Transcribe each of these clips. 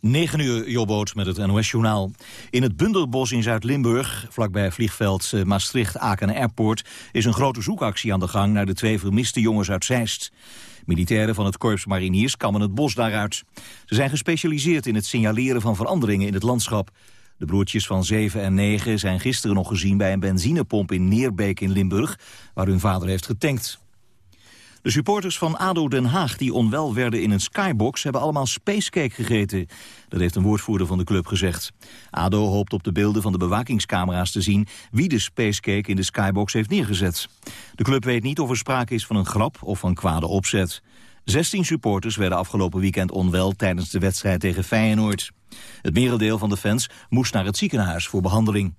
9 uur, Jobboot met het NOS-journaal. In het Bundelbos in Zuid-Limburg, vlakbij vliegveld eh, Maastricht-Aken Airport... is een grote zoekactie aan de gang naar de twee vermiste jongens uit Zeist. Militairen van het Korps Mariniers kammen het bos daaruit. Ze zijn gespecialiseerd in het signaleren van veranderingen in het landschap. De broertjes van 7 en 9 zijn gisteren nog gezien bij een benzinepomp in Neerbeek in Limburg... waar hun vader heeft getankt. De supporters van ADO Den Haag die onwel werden in een skybox... hebben allemaal spacecake gegeten. Dat heeft een woordvoerder van de club gezegd. ADO hoopt op de beelden van de bewakingscamera's te zien... wie de spacecake in de skybox heeft neergezet. De club weet niet of er sprake is van een grap of van kwade opzet. 16 supporters werden afgelopen weekend onwel tijdens de wedstrijd tegen Feyenoord. Het merendeel van de fans moest naar het ziekenhuis voor behandeling.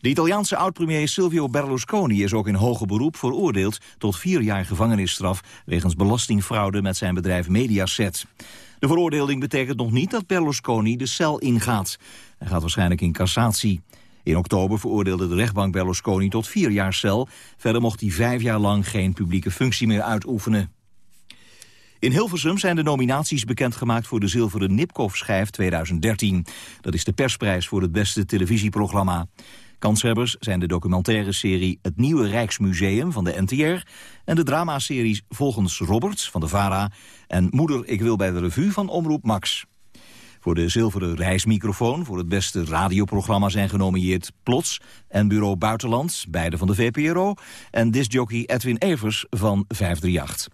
De Italiaanse oud-premier Silvio Berlusconi is ook in hoger beroep veroordeeld tot vier jaar gevangenisstraf wegens belastingfraude met zijn bedrijf Mediaset. De veroordeling betekent nog niet dat Berlusconi de cel ingaat. Hij gaat waarschijnlijk in cassatie. In oktober veroordeelde de rechtbank Berlusconi tot vier jaar cel. Verder mocht hij vijf jaar lang geen publieke functie meer uitoefenen. In Hilversum zijn de nominaties bekendgemaakt voor de Zilveren Nipkoff-schijf 2013. Dat is de persprijs voor het beste televisieprogramma. Kanshebbers zijn de documentaire serie Het Nieuwe Rijksmuseum van de NTR... en de dramaseries Volgens Roberts van de VARA... en Moeder, ik wil bij de revue van Omroep Max. Voor de zilveren reismicrofoon voor het beste radioprogramma zijn genomineerd Plots en Bureau Buitenland, beide van de VPRO, en discjockey Edwin Evers van 538.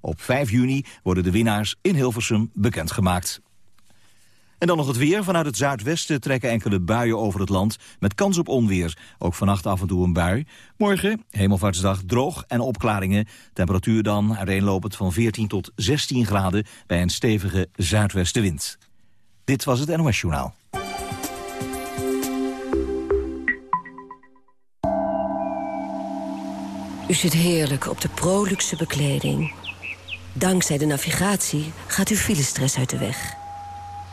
Op 5 juni worden de winnaars in Hilversum bekendgemaakt. En dan nog het weer. Vanuit het zuidwesten trekken enkele buien over het land... met kans op onweer. Ook vannacht af en toe een bui. Morgen, hemelvaartsdag, droog en opklaringen. Temperatuur dan uiteenlopend van 14 tot 16 graden... bij een stevige zuidwestenwind. Dit was het NOS Journaal. U zit heerlijk op de Proluxe bekleding. Dankzij de navigatie gaat uw filestress uit de weg...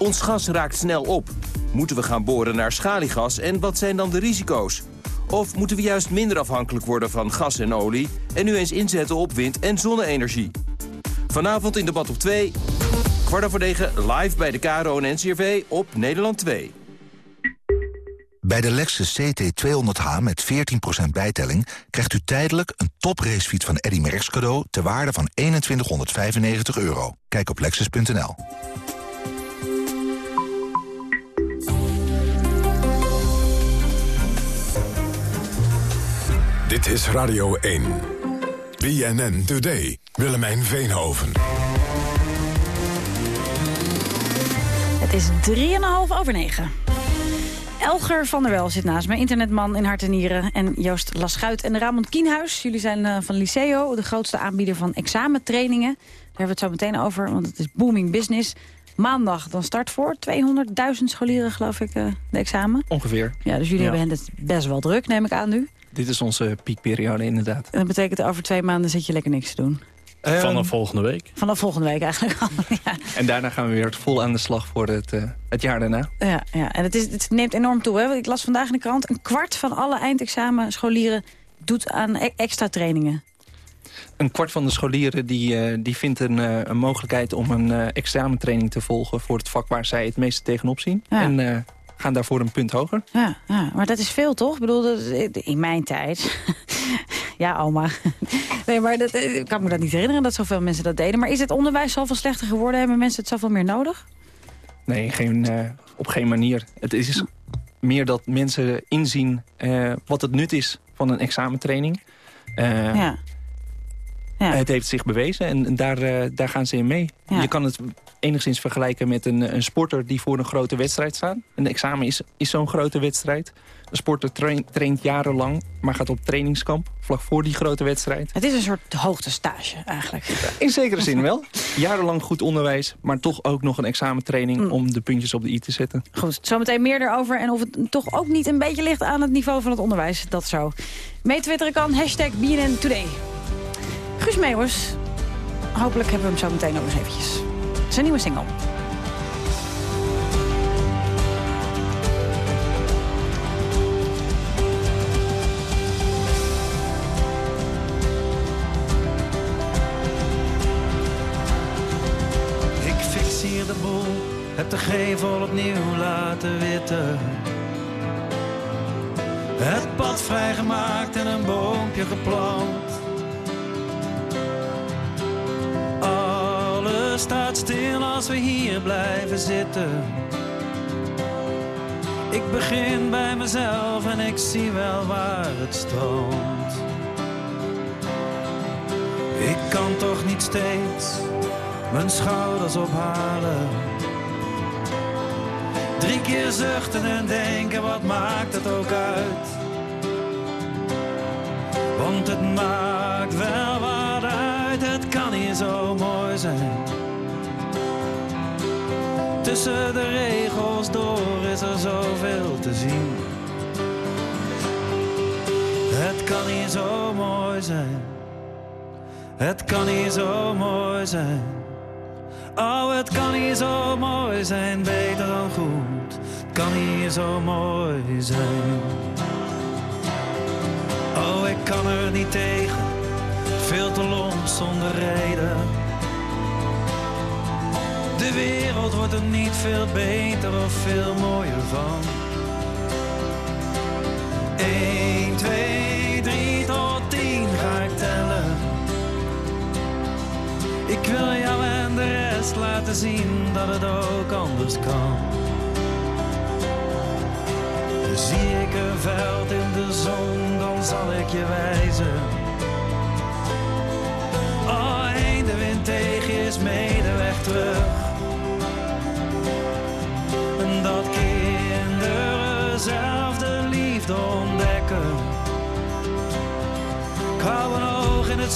Ons gas raakt snel op. Moeten we gaan boren naar schaliegas en wat zijn dan de risico's? Of moeten we juist minder afhankelijk worden van gas en olie... en nu eens inzetten op wind- en zonne-energie? Vanavond in debat op 2, kwart over negen, live bij de KRO en NCRV op Nederland 2. Bij de Lexus CT200H met 14% bijtelling krijgt u tijdelijk een topracefiets van Eddy Merckx cadeau ter waarde van 2195 euro. Kijk op lexus.nl. Dit is Radio 1. BNN Today. Willemijn Veenhoven. Het is 3,5 over 9. Elger van der Wel zit naast me, internetman in hart en nieren. En Joost Laschuit en Ramon Kienhuis. Jullie zijn uh, van Liceo, de grootste aanbieder van examentrainingen. Daar hebben we het zo meteen over, want het is booming business. Maandag dan start voor 200.000 scholieren, geloof ik, uh, de examen. Ongeveer. Ja, dus jullie Ja. hebben het best wel druk, neem ik aan nu. Dit is onze piekperiode inderdaad. En dat betekent over twee maanden zit je lekker niks te doen. Vanaf volgende week. Vanaf volgende week eigenlijk al. ja. En daarna gaan we weer vol aan de slag voor het, eh, het jaar daarna. Ja, ja. en het, is, het neemt enorm toe. Hè? Ik las vandaag in de krant... een kwart van alle eindexamenscholieren doet aan e- extra trainingen. Een kwart van de scholieren die, eh, die vindt een, eh, een mogelijkheid om een eh, examentraining te volgen... voor het vak waar zij het meeste tegenop zien. Ja. En eh, gaan daarvoor een punt hoger. Ja, ja, maar dat is veel, toch? Ik bedoel, in mijn tijd... ja, oma. nee, maar dat, ik kan me dat niet herinneren dat zoveel mensen dat deden. Maar is het onderwijs zoveel slechter geworden? Hebben mensen het zoveel meer nodig? Nee, geen, eh, op geen manier. Het is meer dat mensen inzien eh, wat het nut is van een examentraining. Eh, ja. Ja. Het heeft zich bewezen en daar, eh, daar gaan ze in mee. Ja. Je kan het enigszins vergelijken met een, een sporter die voor een grote wedstrijd staat. Een examen is, is zo'n grote wedstrijd. Een sporter traint, traint jarenlang, maar gaat op trainingskamp vlak voor die grote wedstrijd. Het is een soort hoogtestage eigenlijk. In zekere zin wel. Jarenlang goed onderwijs, maar toch ook nog een examentraining Mm. om de puntjes op de i te zetten. Goed, zometeen meer erover. En of het toch ook niet een beetje ligt aan het niveau van het onderwijs. Dat zo. Meetwitteren kan. Hashtag BNN Today. Guus Meeuwers. Hopelijk hebben we hem zo meteen nog eens eventjes. Zijn nieuwe single. Ik fixeer de boel, heb de gevel opnieuw laten witten. Het pad vrijgemaakt en een boompje geplant. Staat stil als we hier blijven zitten. Ik begin bij mezelf en ik zie wel waar het stroomt. Ik kan toch niet steeds mijn schouders ophalen. Drie keer zuchten en denken, wat maakt het ook uit? Want het maakt wel wat uit, het kan hier zo mooi zijn. Tussen de regels door is er zoveel te zien. Het kan hier zo mooi zijn. Het kan hier zo mooi zijn. Oh, het kan hier zo mooi zijn, beter dan goed. Kan hier zo mooi zijn. Oh, ik kan er niet tegen, veel te lomp zonder reden. De wereld wordt er niet veel beter of veel mooier van. 1, 2, 3 tot 10 ga ik tellen. Ik wil jou en de rest laten zien dat het ook anders kan. Zie ik een veld in de zon, dan zal ik je wijzen. Oh, heen de wind tegen is mee weg terug.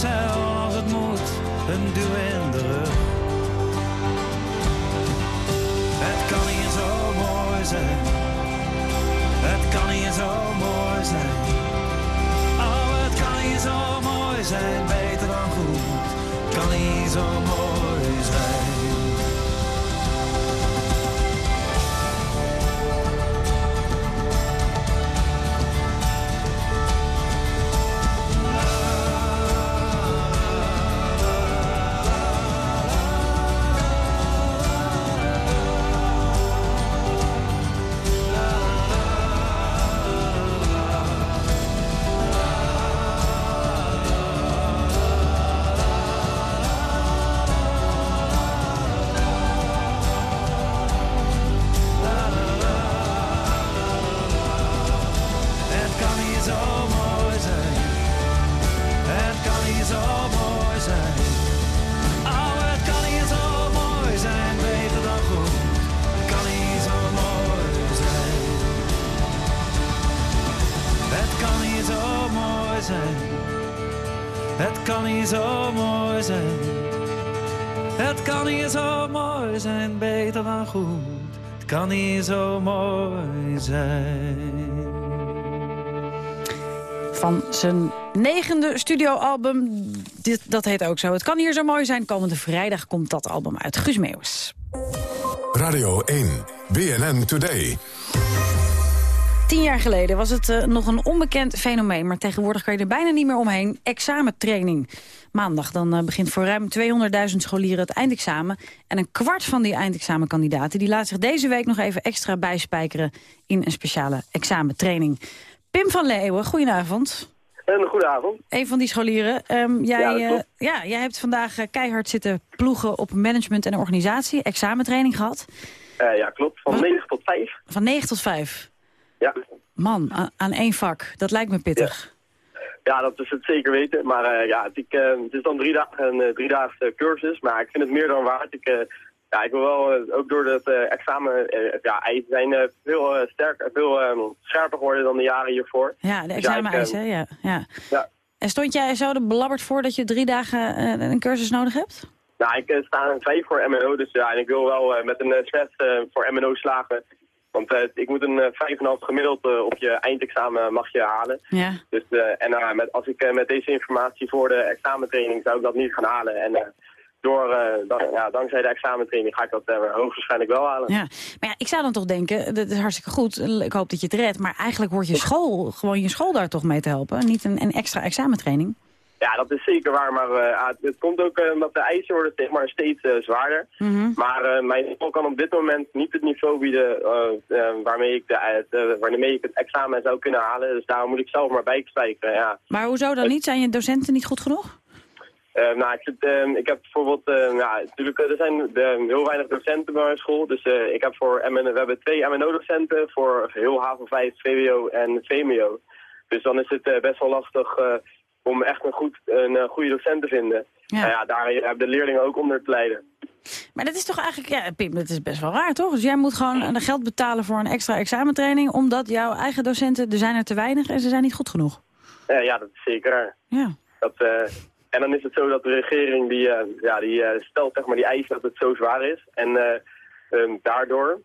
Het als het moet, een duw in rug. Het kan hier zo mooi zijn. Het kan hier zo mooi zijn. Oh, het kan hier zo mooi zijn, beter dan goed. Het kan hier zo mooi zijn. Kan hier zo mooi zijn. Van zijn negende studioalbum. Dit, dat heet ook zo. Het kan hier zo mooi zijn. Komende vrijdag komt dat album uit. Guus Meeuwis. Radio 1, BNN Today. Tien jaar geleden was het eh, nog een onbekend fenomeen... maar tegenwoordig kan je er bijna niet meer omheen. Examentraining. Maandag dan eh, begint voor ruim 200.000 scholieren het eindexamen. En een kwart van die eindexamenkandidaten... die laat zich deze week nog even extra bijspijkeren... in een speciale examentraining. Pim van Leeuwen, goedenavond. Een goede avond. Een van die scholieren. Ehm, jij, Ja, eh, ja, jij hebt vandaag keihard zitten ploegen op management en organisatie. Examentraining gehad. Eh, ja, klopt. Van 9 tot 5. Van 9 tot 5. Ja. Man, aan één vak. Dat lijkt me pittig. ja, dat is het zeker weten. Maar eh, ja, het, ik, eh, het is dan drie dagen een uh, driedaagse cursus. Maar ik vind het meer dan waard. Ik, ja, ik wil wel, ook door het examen, ja, eisen zijn veel sterker, veel eh, scherper geworden dan de jaren hiervoor. Ja, de Dus exameneisen, hè? ja, ja. Ja. En stond jij zo er belabberd voor dat je drie dagen een cursus nodig hebt? Nou, ik sta een 5 voor MNO, dus ja, en ik wil wel met een 6 uh, voor MNO slagen. Want uh, ik moet een uh, 5,5 gemiddeld uh, op je eindexamen mag je halen. Ja. Dus, en met, als ik met deze informatie voor de examentraining zou ik dat niet gaan halen. En door, dan, ja, dankzij de examentraining ga ik dat hoogstwaarschijnlijk wel halen. Ja. Maar ja, ik zou dan toch denken, dat is hartstikke goed. Ik hoop dat je het redt. Maar eigenlijk wordt je school, gewoon je school daar toch mee te helpen. Niet een, een extra examentraining. Ja, dat is zeker waar, maar uh, het komt ook uh, omdat de eisen worden zeg maar, steeds uh, zwaarder. Mm -hmm. Maar mijn school kan op dit moment niet het niveau bieden waarmee, ik de, waarmee ik het examen zou kunnen halen. Dus daar moet ik zelf maar bij stijgen, ja. Maar hoezo dan niet? Zijn je docenten niet goed genoeg? nou, ik, zit, ik heb bijvoorbeeld, ja, natuurlijk, er zijn heel weinig docenten bij mijn school. Dus ik heb voor MN, we hebben twee MNO-docenten voor heel HAVO 5, VWO en VMO. Dus dan is het best wel lastig om echt een, goed, een uh, goede docent te vinden. Ja. Nou ja, daar hebben de leerlingen ook onder te lijden. Maar dat is toch eigenlijk, ja Pim, dat is best wel raar toch? Dus jij moet gewoon geld betalen voor een extra examentraining... omdat jouw eigen docenten, er zijn er te weinig en ze zijn niet goed genoeg. Ja, ja dat is zeker raar. Ja. Dat, uh, en dan is het zo dat de regering die, uh, ja, die uh, stelt zeg maar, die eisen dat het zo zwaar is. En um, daardoor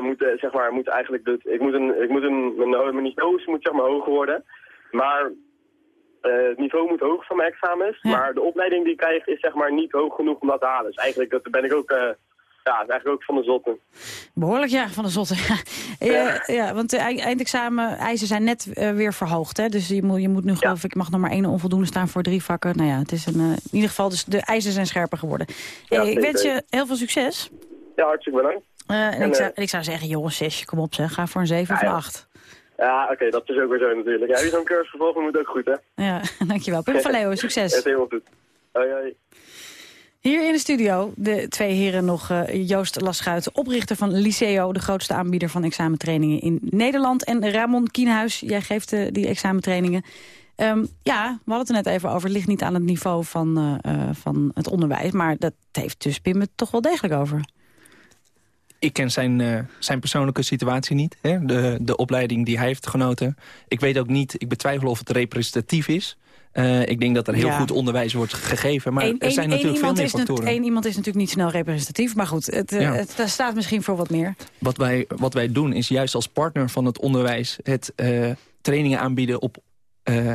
moet, zeg maar, moet eigenlijk... De, ik moet een, ik moet een, mijn, mijn niveaus moet zeg maar hoger worden... Maar uh, het niveau moet hoog van mijn examens, ja. maar de opleiding die ik krijg is zeg maar niet hoog genoeg om dat te halen. Dus eigenlijk dat ben ik ook, uh, ja, eigenlijk ook van de zotte. Behoorlijk ja, van de zotte. ja. ja. ja, want de eindexamen eisen zijn net uh, weer verhoogd, hè? Dus je moet, je moet nu geloof ja. ik, mag nog maar één onvoldoende staan voor drie vakken. Nou ja, het is een, in ieder geval, dus de eisen zijn scherper geworden. Ja, ik wens je heel veel succes. Ja, hartstikke bedankt. en, en ik, zou, ik zou zeggen, jongens, zesje, kom op zeg, ga voor een zeven of een acht. Ja, oké, okay, dat is ook weer zo natuurlijk. Ja, zo'n cursus vervolgen moet ook goed, hè? Ja, dankjewel. Pim van Leeuwen, succes. Het helemaal goed. Hoi, hoi. Hier in de studio de twee heren nog. Uh, Joost Laschuit, oprichter van Liceo... de grootste aanbieder van examentrainingen in Nederland. En Ramon Kienhuis, jij geeft uh, die examentrainingen. Um, ja, we hadden het er net even over. Het ligt niet aan het niveau van, uh, van het onderwijs. Maar dat heeft dus Pim het toch wel degelijk over. Ik ken zijn, uh, zijn persoonlijke situatie niet. Hè? De, de opleiding die hij heeft genoten. Ik weet ook niet, ik betwijfel of het representatief is. Uh, ik denk dat er heel ja. goed onderwijs wordt gegeven. Maar Eén- er zijn natuurlijk veel meer factoren. één iemand is natuurlijk niet snel representatief. Maar goed, het, eh, Ja. het, daar staat misschien voor wat meer. Wat wij, wat wij doen is juist als partner van het onderwijs... het eh, trainingen aanbieden op eh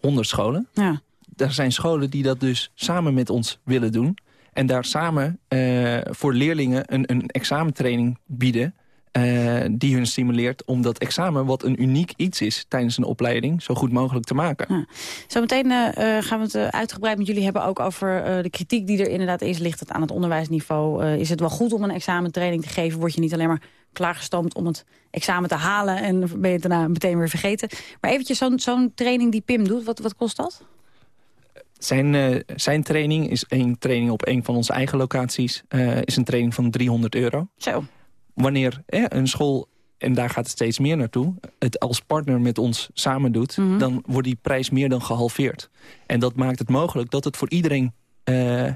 100 scholen. Ja. Er zijn scholen die dat dus samen met ons willen doen. En daar samen eh, voor leerlingen een, een examentraining bieden... eh, die hun stimuleert om dat examen, wat een uniek iets is... tijdens een opleiding, zo goed mogelijk te maken. Zometeen eh, gaan we het uitgebreid met jullie hebben ook over de kritiek die er inderdaad is. Ligt het aan het onderwijsniveau? Is het wel goed om een examentraining te geven? Word je niet alleen maar klaargestoomd om het examen te halen... en ben je het daarna meteen weer vergeten? Maar eventjes zo'n zo'n training die Pim doet, wat, wat kost dat? Zijn, eh, zijn training is een training op een van onze eigen locaties. eh, is een training van 300 euro. Zo. Wanneer eh, een school, en daar gaat het steeds meer naartoe... het als partner met ons samen doet... Mhm. dan wordt die prijs meer dan gehalveerd. En dat maakt het mogelijk dat het voor iedereen eh,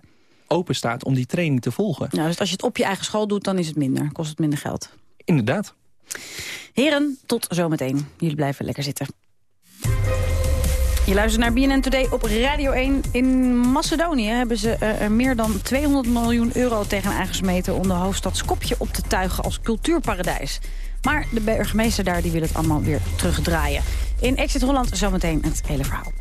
open staat... om die training te volgen. Nou, dus als je het op je eigen school doet, dan is het minder. Kost het minder geld. Inderdaad. Heren, tot zometeen. Jullie blijven lekker zitten. Je luistert naar BNN Today op Radio 1. In Macedonië hebben ze eh, er meer dan 200 miljoen euro tegen aangesmeten... om de hoofdstad Skopje op te tuigen als cultuurparadijs. Maar de burgemeester daar die wil het allemaal weer terugdraaien. In Exit Holland zometeen het hele verhaal.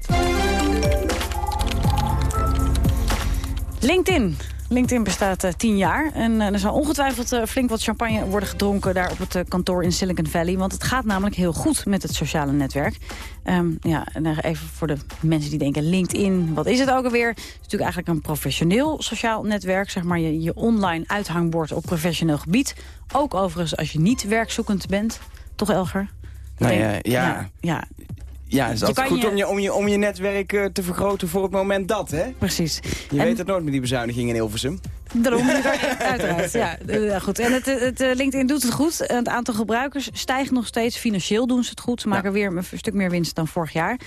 LinkedIn. LinkedIn bestaat eh, tien jaar en eh, er zal ongetwijfeld eh, flink wat champagne worden gedronken daar op het kantoor in Silicon Valley. Want het gaat namelijk heel goed met het sociale netwerk. Ehm, ja, en even voor de mensen die denken LinkedIn, wat is het ook alweer? Het is natuurlijk eigenlijk een professioneel sociaal netwerk. Zeg maar je, je online uithangbord op professioneel gebied. Ook overigens als je niet werkzoekend bent. Toch Elger? Nou ja. ja, ja, Ja, het is altijd goed je- om, je, om, je, om je netwerk eh, te vergroten voor het moment dat, hè? precies. Je En- weet het nooit met die bezuiniging in Hilversum. Daarom, uiteraard. Ja, eh, goed. En het, het, eh, LinkedIn doet het goed. Het aantal gebruikers stijgt nog steeds. Financieel doen ze het goed. Ze maken weer een stuk meer winst dan vorig jaar.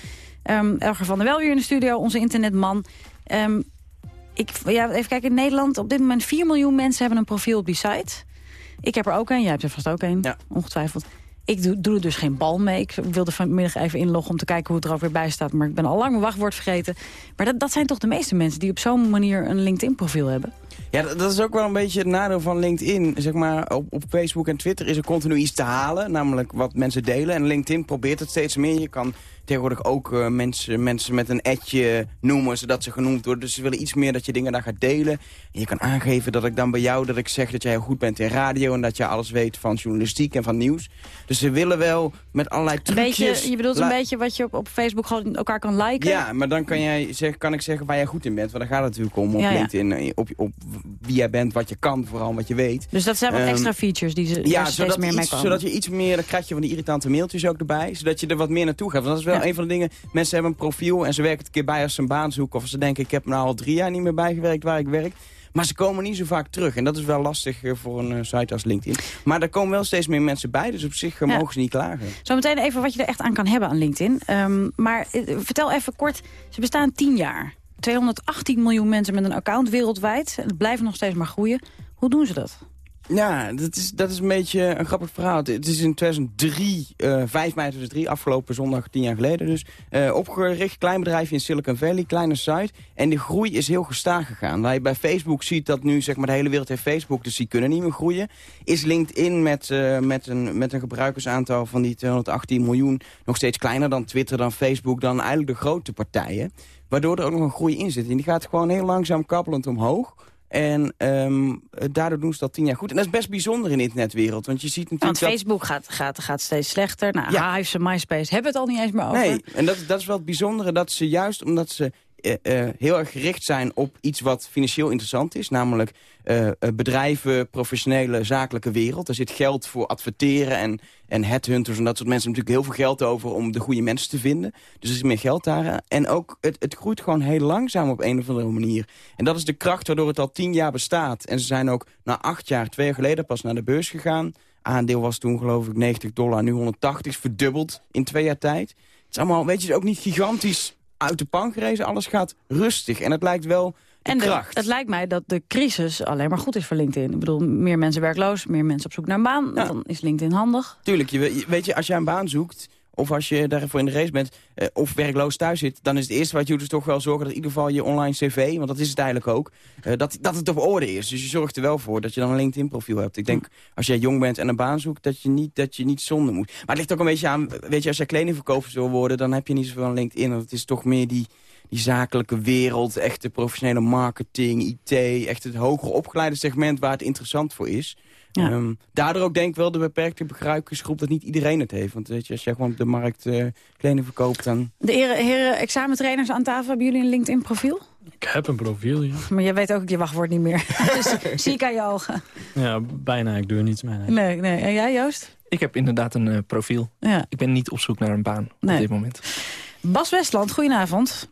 Ehm Elger van der Wel hier in de studio, onze internetman. Ehm, Ik, ja, even kijken, in Nederland op dit moment 4 miljoen mensen hebben een profiel op die site. Ik heb er ook een, jij hebt er vast ook een, Ja. ongetwijfeld. Ik doe, doe er dus geen bal mee. Ik wilde vanmiddag even inloggen om te kijken hoe het er ook weer bij staat. Maar ik ben al lang mijn wachtwoord vergeten. Maar dat, dat zijn toch de meeste mensen die op zo'n manier een LinkedIn-profiel hebben? Ja, dat- is ook wel een beetje het nadeel van LinkedIn. Zeg maar, op, op Facebook en Twitter is er continu iets te halen. Namelijk wat mensen delen. En LinkedIn probeert het steeds meer. Je kan tegenwoordig ook eh, mensen, mensen met een etje noemen, zodat ze genoemd worden. Dus ze willen iets meer dat je dingen daar gaat delen. En je kan aangeven dat ik dan bij jou, dat ik zeg dat jij heel goed bent in radio... en dat je alles weet van journalistiek en van nieuws. Dus ze willen wel met allerlei Een beetje, trucjes... je bedoelt een beetje wat je op, op Facebook gewoon elkaar kan liken? Ja, maar dan kan, jij zeg, kan ik zeggen waar jij goed in bent. Want daar gaat het natuurlijk om op Ja, ja. LinkedIn. eh, Op, op wie jij bent, wat je kan, vooral wat je weet. Dus dat zijn wat Ehm, extra features die ze Ja, steeds zodat, meer mee komen. zodat je iets meer, dan krijg je van die irritante mailtjes ook erbij. Zodat je er wat meer naartoe gaat. Want dat is wel Ja. een van de dingen. Mensen hebben een profiel en ze werken het een keer bij als ze een baan zoeken. Of ze denken, ik heb nou al drie jaar niet meer bijgewerkt waar ik werk. Maar ze komen niet zo vaak terug. En dat is wel lastig eh, voor een eh, site als LinkedIn. Maar er komen wel steeds meer mensen bij. Dus op zich eh, Ja. mogen ze niet klagen. Zometeen even wat je er echt aan kan hebben aan LinkedIn. Ehm, maar vertel even kort, ze bestaan 10 jaar. 218 miljoen mensen met een account wereldwijd. En het blijft nog steeds maar groeien. Hoe doen ze dat? Ja, dat is, dat is een beetje een grappig verhaal. Het is in 2003, eh 5 mei 2003, afgelopen zondag, tien jaar geleden dus, eh, opgericht. Klein bedrijfje in Silicon Valley, kleine site. En de groei is heel gestaag gegaan. Waar je bij Facebook ziet dat nu, zeg maar, de hele wereld heeft Facebook, dus die kunnen niet meer groeien. Is LinkedIn met, eh, met, een, met een gebruikersaantal van die 218 miljoen nog steeds kleiner dan Twitter, dan Facebook, dan eigenlijk de grote partijen. Waardoor er ook nog een groei in zit. En die gaat gewoon heel langzaam kabbelend omhoog. En ehm, daardoor doen ze dat tien jaar goed. En dat is best bijzonder in de internetwereld. Want je ziet natuurlijk Want dat... Facebook gaat, gaat, gaat steeds slechter. Nou, Ja. Hives en MySpace hebben het al niet eens meer over. Nee, en dat, dat is wel het bijzondere. Dat ze juist omdat ze eh, heel erg gericht zijn op iets wat financieel interessant is. Namelijk eh, bedrijven, professionele, zakelijke wereld. Daar zit geld voor adverteren en, en headhunters en dat soort mensen. natuurlijk heel veel geld over om de goede mensen te vinden. Dus er is meer geld daar. En ook, het, het groeit gewoon heel langzaam op een of andere manier. En dat is de kracht waardoor het al tien jaar bestaat. En ze zijn ook na acht jaar, twee jaar geleden, pas naar de beurs gegaan. Aandeel was toen geloof ik 90 dollar, nu 180, is verdubbeld in twee jaar tijd. Het is allemaal, weet je, ook niet gigantisch uit de pan gerezen. Alles gaat rustig en het lijkt wel de En de- kracht. het lijkt mij dat de crisis alleen maar goed is voor LinkedIn. Ik bedoel, meer mensen werkloos, meer mensen op zoek naar een baan. Ja. Dan is LinkedIn handig. Tuurlijk, je- weet je, als jij een baan zoekt... of als je daarvoor in de race bent... eh, of werkloos thuis zit... dan is het eerste wat je toch wel zorgen... dat in ieder geval je online cv... want dat is het eigenlijk ook... eh, dat, dat het op orde is. Dus je zorgt er wel voor dat je dan een LinkedIn-profiel hebt. Ik denk, als jij jong bent en een baan zoekt... dat je niet, dat je niet zonde moet. Maar het ligt ook een beetje aan... weet je, als jij kledingverkoper wil worden... dan heb je niet zoveel aan LinkedIn. Want het is toch meer die, die zakelijke wereld... echte professionele marketing, IT... echt het hoger opgeleide segment waar het interessant voor is... Ja. Ehm, daardoor ook denk ik wel de beperkte gebruikersgroep dat niet iedereen het heeft. Want weet je, als jij gewoon op de markt eh kleding verkoopt, dan... De heren, heren examentrainers aan tafel, hebben jullie een LinkedIn-profiel? Ik heb een profiel, ja. Maar je weet ook je wachtwoord niet meer. dus zie ik aan je ogen. Ja, bijna. Ik doe er niets mee. nee. Nee, nee. En jij, Joost? Ik heb inderdaad een eh, profiel. Ja. Ik ben niet op zoek naar een baan Nee. op dit moment. Bas Westland, goedenavond.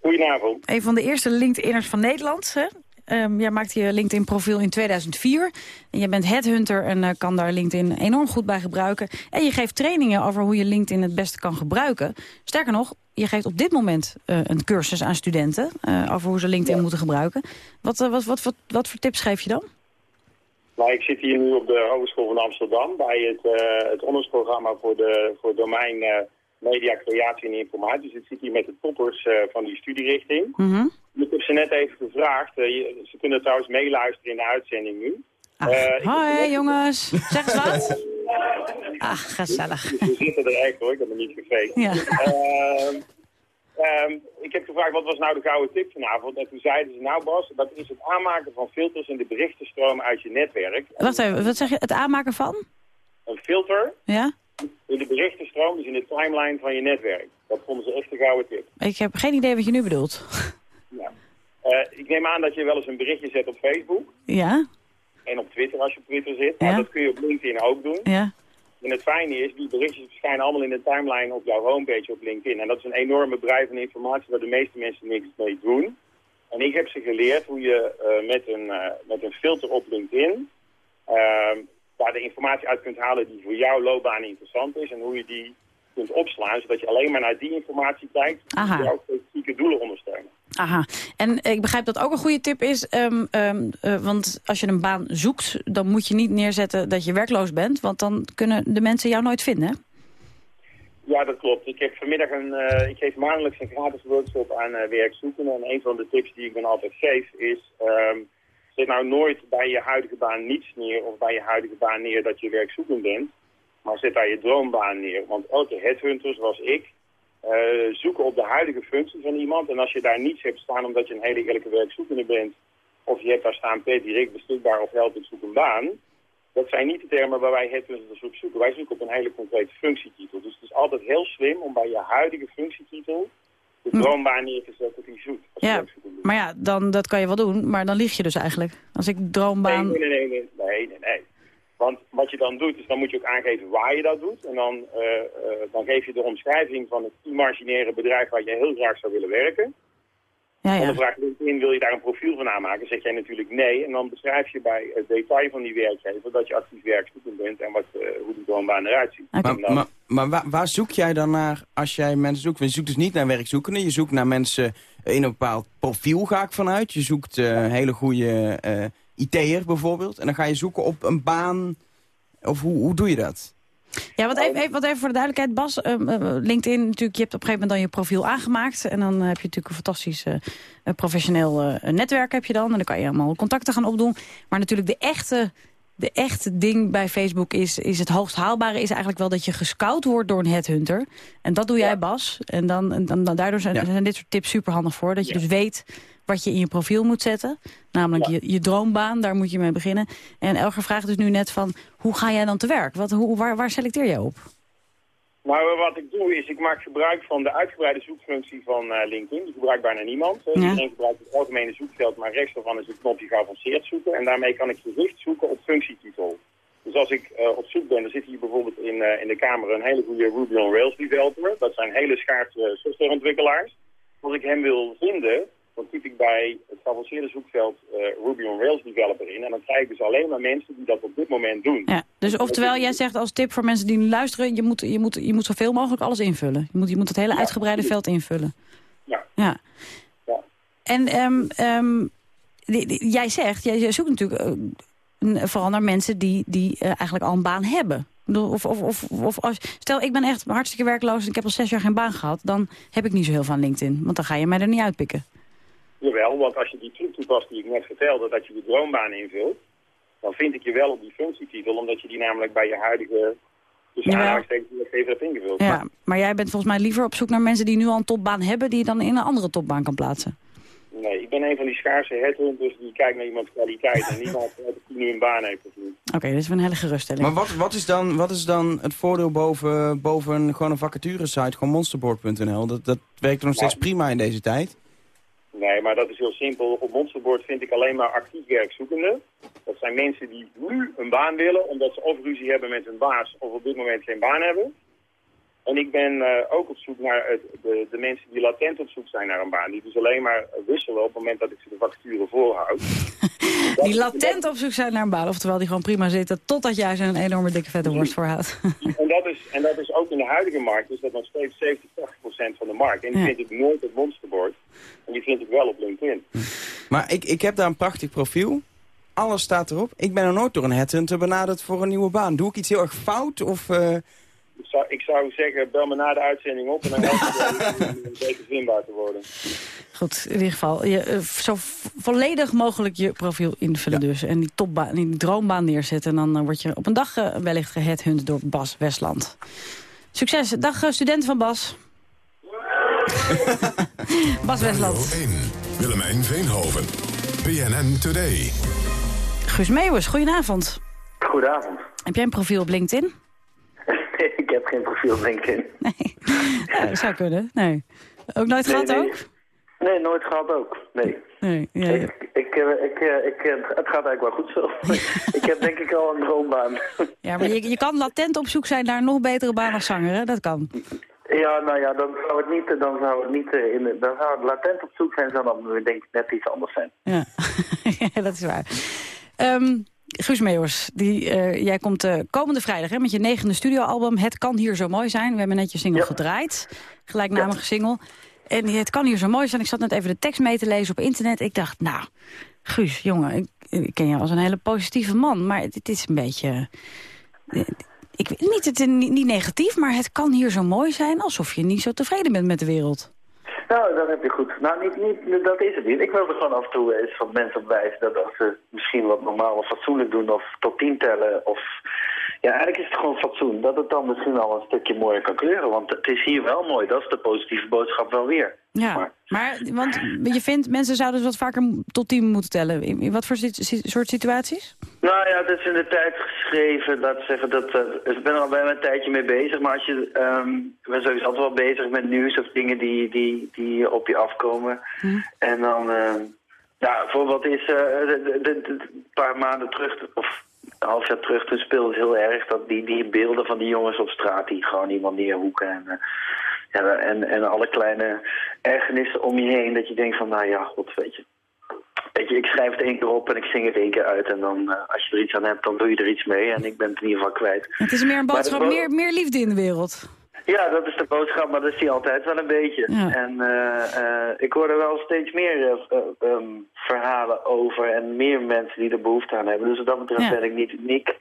Goedenavond. Een van de eerste LinkedIn'ers van Nederland. Hè? Ehm, jij maakte je LinkedIn-profiel in 2004. En je bent headhunter en eh, kan daar LinkedIn enorm goed bij gebruiken. En je geeft trainingen over hoe je LinkedIn het beste kan gebruiken. Sterker nog, je geeft op dit moment eh, een cursus aan studenten... eh, over hoe ze LinkedIn moeten gebruiken. Wat, wat, wat, wat, wat voor tips geef je dan? Nou, ik zit hier nu op de Hogeschool van Amsterdam bij het, het onderzoeksprogramma voor, de, voor domein media, creatie en informatie. Dus ik zit hier met de toppers eh, van die studierichting. Mhm. Ik heb ze net even gevraagd. eh, ze kunnen trouwens meeluisteren in de uitzending nu. Eh, Hoi jongens, zeg eens wat. Ach, gezellig. Ze zitten er echt hoor, ik heb me niet gefaked. Ja. Ehm, ehm, ik heb gevraagd wat was nou de gouden tip vanavond. En toen zeiden ze, nou Bas, dat is het aanmaken van filters in de berichtenstroom uit je netwerk. Wacht even, wat zeg je? Het aanmaken van? Een filter Ja? In de berichtenstroom, dus in de timeline van je netwerk. Dat vonden ze echt een gouden tip. Ik heb geen idee wat je nu bedoelt. Ja. Eh, ik neem aan dat je wel eens een berichtje zet op Facebook Ja? en op Twitter als je op Twitter zit. Maar Ja. dat kun je op LinkedIn ook doen. Ja? En het fijne is, die berichtjes verschijnen allemaal in de timeline op jouw homepage op LinkedIn. En dat is een enorme brei van informatie waar de meeste mensen niks mee doen. En ik heb ze geleerd hoe je eh, met, een, eh, met een filter op LinkedIn... daar de informatie uit kunt halen die voor jouw loopbaan interessant is. En hoe je die kunt opslaan, zodat je alleen maar naar die informatie kijkt die Aha. jouw specifieke doelen ondersteunen. Aha. En ik begrijp dat ook een goede tip is. ehm, ehm, eh, want als je een baan zoekt, dan moet je niet neerzetten dat je werkloos bent. Want dan kunnen de mensen jou nooit vinden. hè? Ja, dat klopt. Ik heb vanmiddag een, eh, ik geef maandelijks een gratis workshop aan eh, werkzoekenden. En een van de tips die ik dan altijd geef is, ehm, zet nou nooit bij je huidige baan niets neer of bij je huidige baan neer dat je werkzoekend bent. Maar zet daar je droombaan neer. Want elke headhunter zoals ik, eh, zoeken op de huidige functie van iemand. En als je daar niets hebt staan omdat je een hele eerlijke werkzoekende bent, of je hebt daar staan per direct beschikbaar of help ik zoek een baan. Dat zijn niet de termen waar wij headhunters op zoeken. Wij zoeken op een hele concrete functietitel. Dus het is altijd heel slim om bij je huidige functietitel de droombaan neer te zetten die je zoekt. Als je Ja, maar ja, dan, dat kan je wel doen. Maar dan lieg je dus eigenlijk. Als ik droombaan... Nee, nee, nee, nee, nee, nee, nee. Want wat je dan doet, is dan moet je ook aangeven waar je dat doet. En dan, eh, eh, dan geef je de omschrijving van het imaginaire bedrijf waar je heel graag zou willen werken. Ja, En ja. dan vraagt LinkedIn, wil je daar een profiel van aanmaken? Zeg jij natuurlijk nee. En dan beschrijf je bij het detail van die werkgever dat je actief werkzoekend bent en wat, eh, hoe die droombaan eruit ziet. Maar, maar, maar waar, waar zoek jij dan naar als jij mensen zoekt? Want je zoekt dus niet naar werkzoekenden. Je zoekt naar mensen in een bepaald profiel, ga ik vanuit. Je zoekt eh, hele goede eh IT'er bijvoorbeeld. En dan ga je zoeken op een baan. Of hoe, hoe doe je dat? Ja, wat even, even, wat even voor de duidelijkheid, Bas. ehm, eh, LinkedIn, natuurlijk, je hebt op een gegeven moment dan je profiel aangemaakt. En dan heb je natuurlijk een fantastisch eh, eh, professioneel eh, netwerk heb je dan. En dan kan je allemaal contacten gaan opdoen. Maar natuurlijk de echte, de echte ding bij Facebook is, is het hoogst haalbare... is eigenlijk wel dat je gescout wordt door een headhunter. En dat doe jij, Bas. En dan, en dan, dan- daardoor zijn, Ja. zijn dit soort tips superhandig voor. Dat je dus weet wat je in je profiel moet zetten. Namelijk je, je droombaan, daar moet je mee beginnen. En Elger vraagt dus nu net van, hoe ga jij dan te werk? Wat, hoe, waar, waar selecteer jij op? Nou, wat ik doe is, ik maak gebruik van de uitgebreide zoekfunctie van eh, LinkedIn. Die gebruikt bijna niemand. Ja. Iedereen gebruikt het algemene zoekveld, maar rechts daarvan is het knopje geavanceerd zoeken. En daarmee kan ik gericht zoeken op functietitel. Dus als ik eh, op zoek ben, dan zit hier bijvoorbeeld in, eh, in de kamer een hele goede Ruby on Rails developer. Dat zijn hele schaarse softwareontwikkelaars. Als ik hem wil vinden, dan typ ik bij het geavanceerde zoekveld eh, Ruby on Rails developer in. En dan krijg ik dus alleen maar mensen die dat op dit moment doen. Ja, dus oftewel, jij zegt als tip voor mensen die luisteren... je moet, je moet, je moet zoveel mogelijk alles invullen. Je moet, je moet het hele uitgebreide veld invullen. Ja. Ja. Ja. En ehm, ehm, die- die- jij zegt, jij, jij zoekt natuurlijk eh, vooral naar mensen die, die eh, eigenlijk al een baan hebben. Of, of, of, of als, stel, ik ben echt hartstikke werkloos en ik heb al zes jaar geen baan gehad... dan heb ik niet zo heel veel aan LinkedIn, want dan ga je mij er niet uitpikken. Jawel, want als je die truc toepast die ik net vertelde, dat je de droombaan invult, dan vind ik je wel op die functietitel, omdat je die namelijk bij je huidige dus aanhalingstekens werkgever hebt ingevuld. Ja, maar jij bent volgens mij liever op zoek naar mensen die nu al een topbaan hebben... die je dan in een andere topbaan kan plaatsen. Nee, ik ben een van die schaarse headhunters die kijkt naar iemands kwaliteit en of hij nu een baan heeft of niet. Oké, dat is wel een hele geruststelling. Maar wat, wat, is, dan, wat is dan het voordeel boven, boven een, gewoon een vacaturesite, gewoon monsterboard.nl? Dat, dat werkt nog steeds prima in deze tijd. Nee, maar dat is heel simpel. Op Monsterboard vind ik alleen maar actief werkzoekenden. Dat zijn mensen die nu een baan willen, omdat ze of ruzie hebben met hun baas of op dit moment geen baan hebben. En ik ben eh, ook op zoek naar het, de, de mensen die latent op zoek zijn naar een baan. Die dus alleen maar wisselen op het moment dat ik ze de vacature voorhoud. Die latent op zoek zijn naar een baan. Oftewel die gewoon prima zitten totdat jij ze een enorme dikke vette worst voorhoudt. En dat, is, en dat is ook in de huidige markt, is dat nog steeds 70, 80 procent van de markt. En die Ja. vind ik nooit op Monsterboard. En die vind ik wel op LinkedIn. Maar ik, ik heb daar een prachtig profiel. Alles staat erop. Ik ben nog nooit door een headhunter benaderd voor een nieuwe baan. Doe ik iets heel erg fout? Of, eh, Ik zou, ik zou zeggen, bel me na de uitzending op en dan help ik je om beter vindbaar te worden. Goed, in ieder geval. Je, eh, zo volledig mogelijk je profiel invullen dus. En die, topbaan, die droombaan neerzetten. En dan eh, word je op een dag eh, wellicht geheadhunt door Bas Westland. Succes. Dag eh, studenten van Bas. Bas Westland. 1. Willemijn Veenhoven. PNN Today. Guus Meeuwis, goedenavond. Goedenavond. Heb jij een profiel op LinkedIn? Nee, ik heb geen profiel op LinkedIn. Ja, dat zou kunnen. Nee. Ook nooit Nee, gehad nee. ook? Nee, nooit gehad ook. Nee. Nee. Ja, ja. Ik, ik, eh, ik, eh, ik, eh, het gaat eigenlijk wel goed zo. ik heb denk ik al een droombaan. Ja, maar je, je kan latent op zoek zijn naar een nog betere baan als zanger, hè? Dat kan. Ja, nou ja, dan zou het niet, dan zou het niet eh, in, dan zou het latent op zoek zijn, zou dan denk ik net iets anders zijn. Ja, Ja, dat is waar. Ehm Guus Meeuwers, die, eh, jij komt eh, komende vrijdag hè, met je negende studioalbum. Het kan hier zo mooi zijn. We hebben net je single Ja. gedraaid. Gelijknamige single. En het kan hier zo mooi zijn. Ik zat net even de tekst mee te lezen op internet. Ik dacht, nou, Guus, jongen, ik, ik ken je als een hele positieve man. Maar het is een beetje... Ik, weet niet, het, niet negatief, maar het kan hier zo mooi zijn... alsof je niet zo tevreden bent met de wereld. Nou, dat heb je goed. Nou, niet, niet, dat is het niet. Ik wil er gewoon af en toe eens van mensen op wijzen dat als ze misschien wat normaal of fatsoenlijk doen of tot tien tellen of... Ja, eigenlijk is het gewoon fatsoen. Dat het dan misschien al een stukje mooier kan kleuren. Want het is hier wel mooi. Dat is de positieve boodschap wel weer. Ja, maar, want je vindt mensen zouden dus wat vaker tot tien moeten tellen. In, wat voor soort situaties? Nou ja, het is in de tijd geschreven, we zeggen, dat, eh, ik ben er al bij een tijdje mee bezig, maar als je, ehm, ik ben sowieso altijd wel bezig met nieuws of dingen die, die, die op je afkomen. En dan, ehm, ja, bijvoorbeeld is, eh, een paar maanden terug, of een half jaar terug, toen speelde het heel erg dat die, die beelden van die jongens op straat die gewoon iemand neerhoeken en... ja, en, en alle kleine ergernissen om je heen, dat je denkt van, nou ja, god, weet je, Weet je, ik schrijf het één keer op en ik zing het één keer uit. En dan, eh, als je er iets aan hebt, dan doe je er iets mee. En ik ben het in ieder geval kwijt. Het is meer een boodschap, meer, meer liefde in de wereld. Ja, dat is de boodschap, maar dat zie je altijd wel een beetje. Ja. En eh, eh, ik hoor er wel steeds meer eh, eh, ehm, verhalen over en meer mensen die er behoefte aan hebben. Dus wat dat betreft Ja. ben ik niet uniek.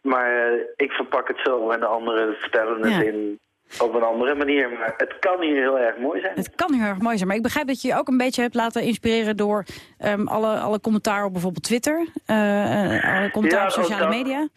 Maar ik verpak het zo en de anderen vertellen het Ja. in, op een andere manier. Maar het kan hier heel erg mooi zijn. Het kan heel erg mooi zijn, maar ik begrijp dat je je ook een beetje hebt laten inspireren door ehm, alle, alle commentaar op bijvoorbeeld Twitter, eh, eh, alle commentaar Ja, op sociale dat.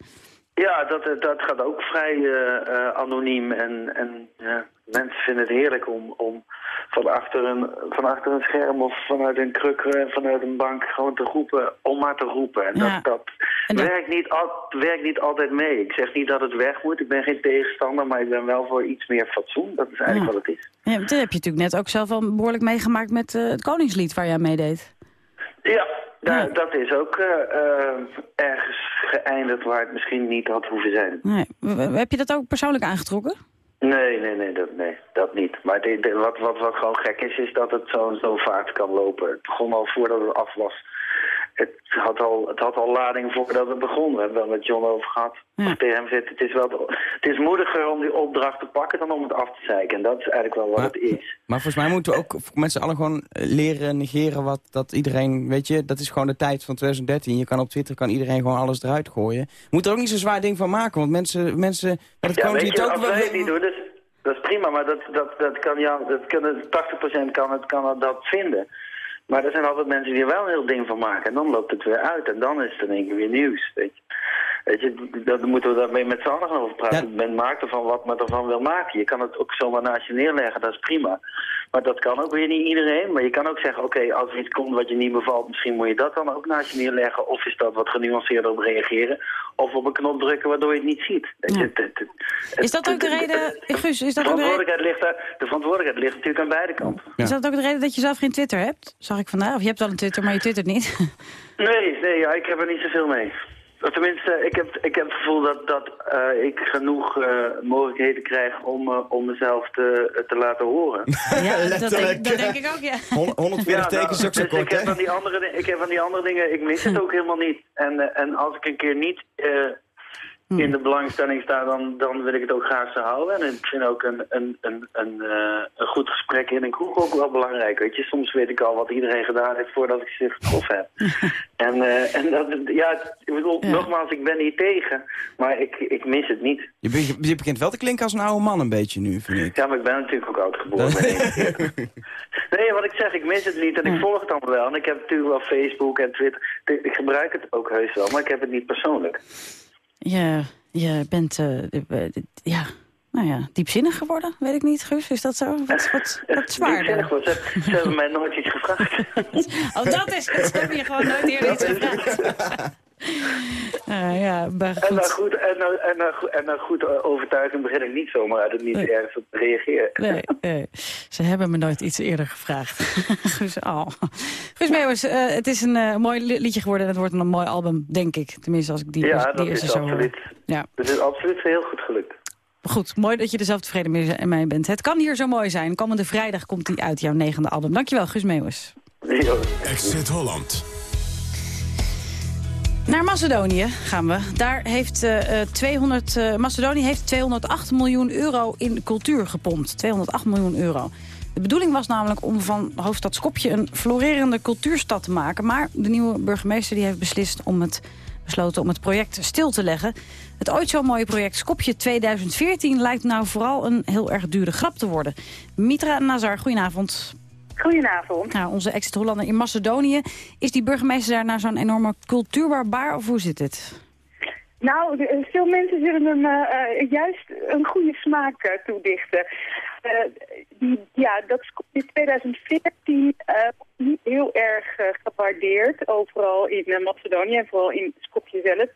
Ja, dat, dat gaat ook vrij eh, eh, anoniem. En, en ja, mensen vinden het heerlijk om, om van, achter een, van achter een scherm of vanuit een kruk, eh, vanuit een bank gewoon te roepen, om maar te roepen. En Ja. dat, dat, Werkt, niet al, werkt niet altijd mee. Ik zeg niet dat het weg moet, ik ben geen tegenstander, maar ik ben wel voor iets meer fatsoen. Dat is eigenlijk Ja. wat het is. Ja, dat heb je natuurlijk net ook zelf al behoorlijk meegemaakt met eh, het Koningslied waar jij meedeed. Ja, daar- dat is ook eh, eh, ergens geëindigd waar het misschien niet had hoeven zijn. Nee. Heb je dat ook persoonlijk aangetrokken? Nee, nee, nee, dat, nee, dat niet. Maar wat, wat, wat gewoon gek is, is dat het zo'n zo vaart kan lopen. Het begon al voordat het af was. Het had al, het had al lading voordat het begon. We hebben het met John over gehad. Of tegen hem zit, het is, wel, het is moediger om die opdracht te pakken dan om het af te zeiken. En dat is eigenlijk wel wat het is. Maar volgens mij moeten we ook met z'n allen gewoon leren negeren wat dat iedereen, weet je, dat is gewoon de tijd van 2013. Je kan op Twitter kan iedereen gewoon alles eruit gooien. Moet er ook niet zo'n zwaar ding van maken, want mensen, mensen het Ja, weet je, ook als wij het niet doen, dus, dat is prima, maar dat, dat, dat kan jou, dat kunnen, 80% kan, het, kan dat vinden. Maar er zijn altijd mensen die er wel een heel ding van maken. En dan loopt het weer uit. En dan is het in één keer weer nieuws. Weet je, weet je dat moeten we daarmee met z'n allen over praten. Men maakt ervan wat men ervan wil maken. Je kan het ook zomaar naast je neerleggen, dat is prima. Maar dat kan ook weer niet iedereen. Maar je kan ook zeggen, oké, als er iets komt wat je niet bevalt... misschien moet je dat dan ook naast je neerleggen. Of is dat wat genuanceerder op reageren. Of op een knop drukken waardoor je het niet ziet. Het- het- het- Is dat ook de reden, Guus, is de dat ook de reden, verantwoordelijkheid, ligt de verantwoordelijkheid ligt natuurlijk aan beide kanten. is dat ook de reden dat je zelf geen Twitter hebt? Zag ik vandaag. Of je hebt wel een Twitter, maar je twittert niet. Nee, nee ja, ik heb er niet zoveel mee. Of tenminste, ik heb, ik heb het gevoel dat, dat eh, ik genoeg eh, mogelijkheden krijg om, eh, om mezelf te, te laten horen. Ja, dat denk, dat denk ik ook, ja. 140 Ja, nou, tekens ook zo dus kort, ik heb, van die andere, ik heb van die andere dingen, ik mis het ook helemaal niet. En, en als ik een keer niet eh, in de belangstelling sta, dan, dan wil ik het ook graag zo houden. En ik vind ook een, een, een, een, eh, een goed gesprek in een kroeg ook wel belangrijk. Weet je, soms weet ik al wat iedereen gedaan heeft voordat ik ze getroffen heb. en eh, en dat, ja, ik bedoel, nogmaals, ik ben niet tegen, maar ik, ik mis het niet. Je, be- je begint wel te klinken als een oude man een beetje nu, vind ik. Ja, maar ik ben natuurlijk ook oud geboren. nee, wat ik zeg, ik mis het niet en ik volg het allemaal wel. En ik heb natuurlijk wel Facebook en Twitter. Ik gebruik het ook heus wel, maar ik heb het niet persoonlijk. Je, je bent, eh, ja, nou ja, diepzinnig geworden, weet ik niet, Guus. Is dat zo? Wat, wat, wat zwaarder. Ze, ze hebben mij nooit iets gevraagd. Oh, dat is het. Ze hebben je gewoon nooit eerder iets gevraagd. Ah, ja, maar En nou goed. en nou, en nou, goed- en nou goed eh, overtuiging begin ik niet zomaar uit het niet Nee. ergens op te reageren. Nee, nee, ze hebben me nooit iets eerder gevraagd. Guus, oh. Guus Meeuwis, eh, het is een eh, mooi li- liedje geworden en het wordt een mooi album, denk ik. Tenminste, als ik die, ja, die dat eerste is zo hoor. absoluut. Ja. Dat is absoluut heel goed gelukt. Goed, mooi dat je er zelf tevreden mee- bent. Het kan hier zo mooi zijn. Komende vrijdag komt hij uit, jouw negende album. Dankjewel, Guus Meeuwis. Exit Holland. Naar Macedonië gaan we. Daar heeft eh, eh, 200, eh, Macedonië heeft 208 miljoen euro in cultuur gepompt. 208 miljoen euro. De bedoeling was namelijk om van hoofdstad Skopje een florerende cultuurstad te maken. Maar de nieuwe burgemeester die heeft beslist om het, besloten om het project stil te leggen. Het ooit zo mooie project Skopje 2014 lijkt nou vooral een heel erg dure grap te worden. Mitra Nazar, goedenavond. Goedenavond. Nou, onze ex-Hollander in Macedonië. Is die burgemeester daar nou zo'n enorme cultuurbarbaar of hoe zit het? Nou, veel mensen zullen hem eh, eh, juist een goede smaak eh, toedichten. Die, ja, dat is in 2014 eh, niet heel erg gewaardeerd, overal in Macedonië en vooral in Skopje zelf.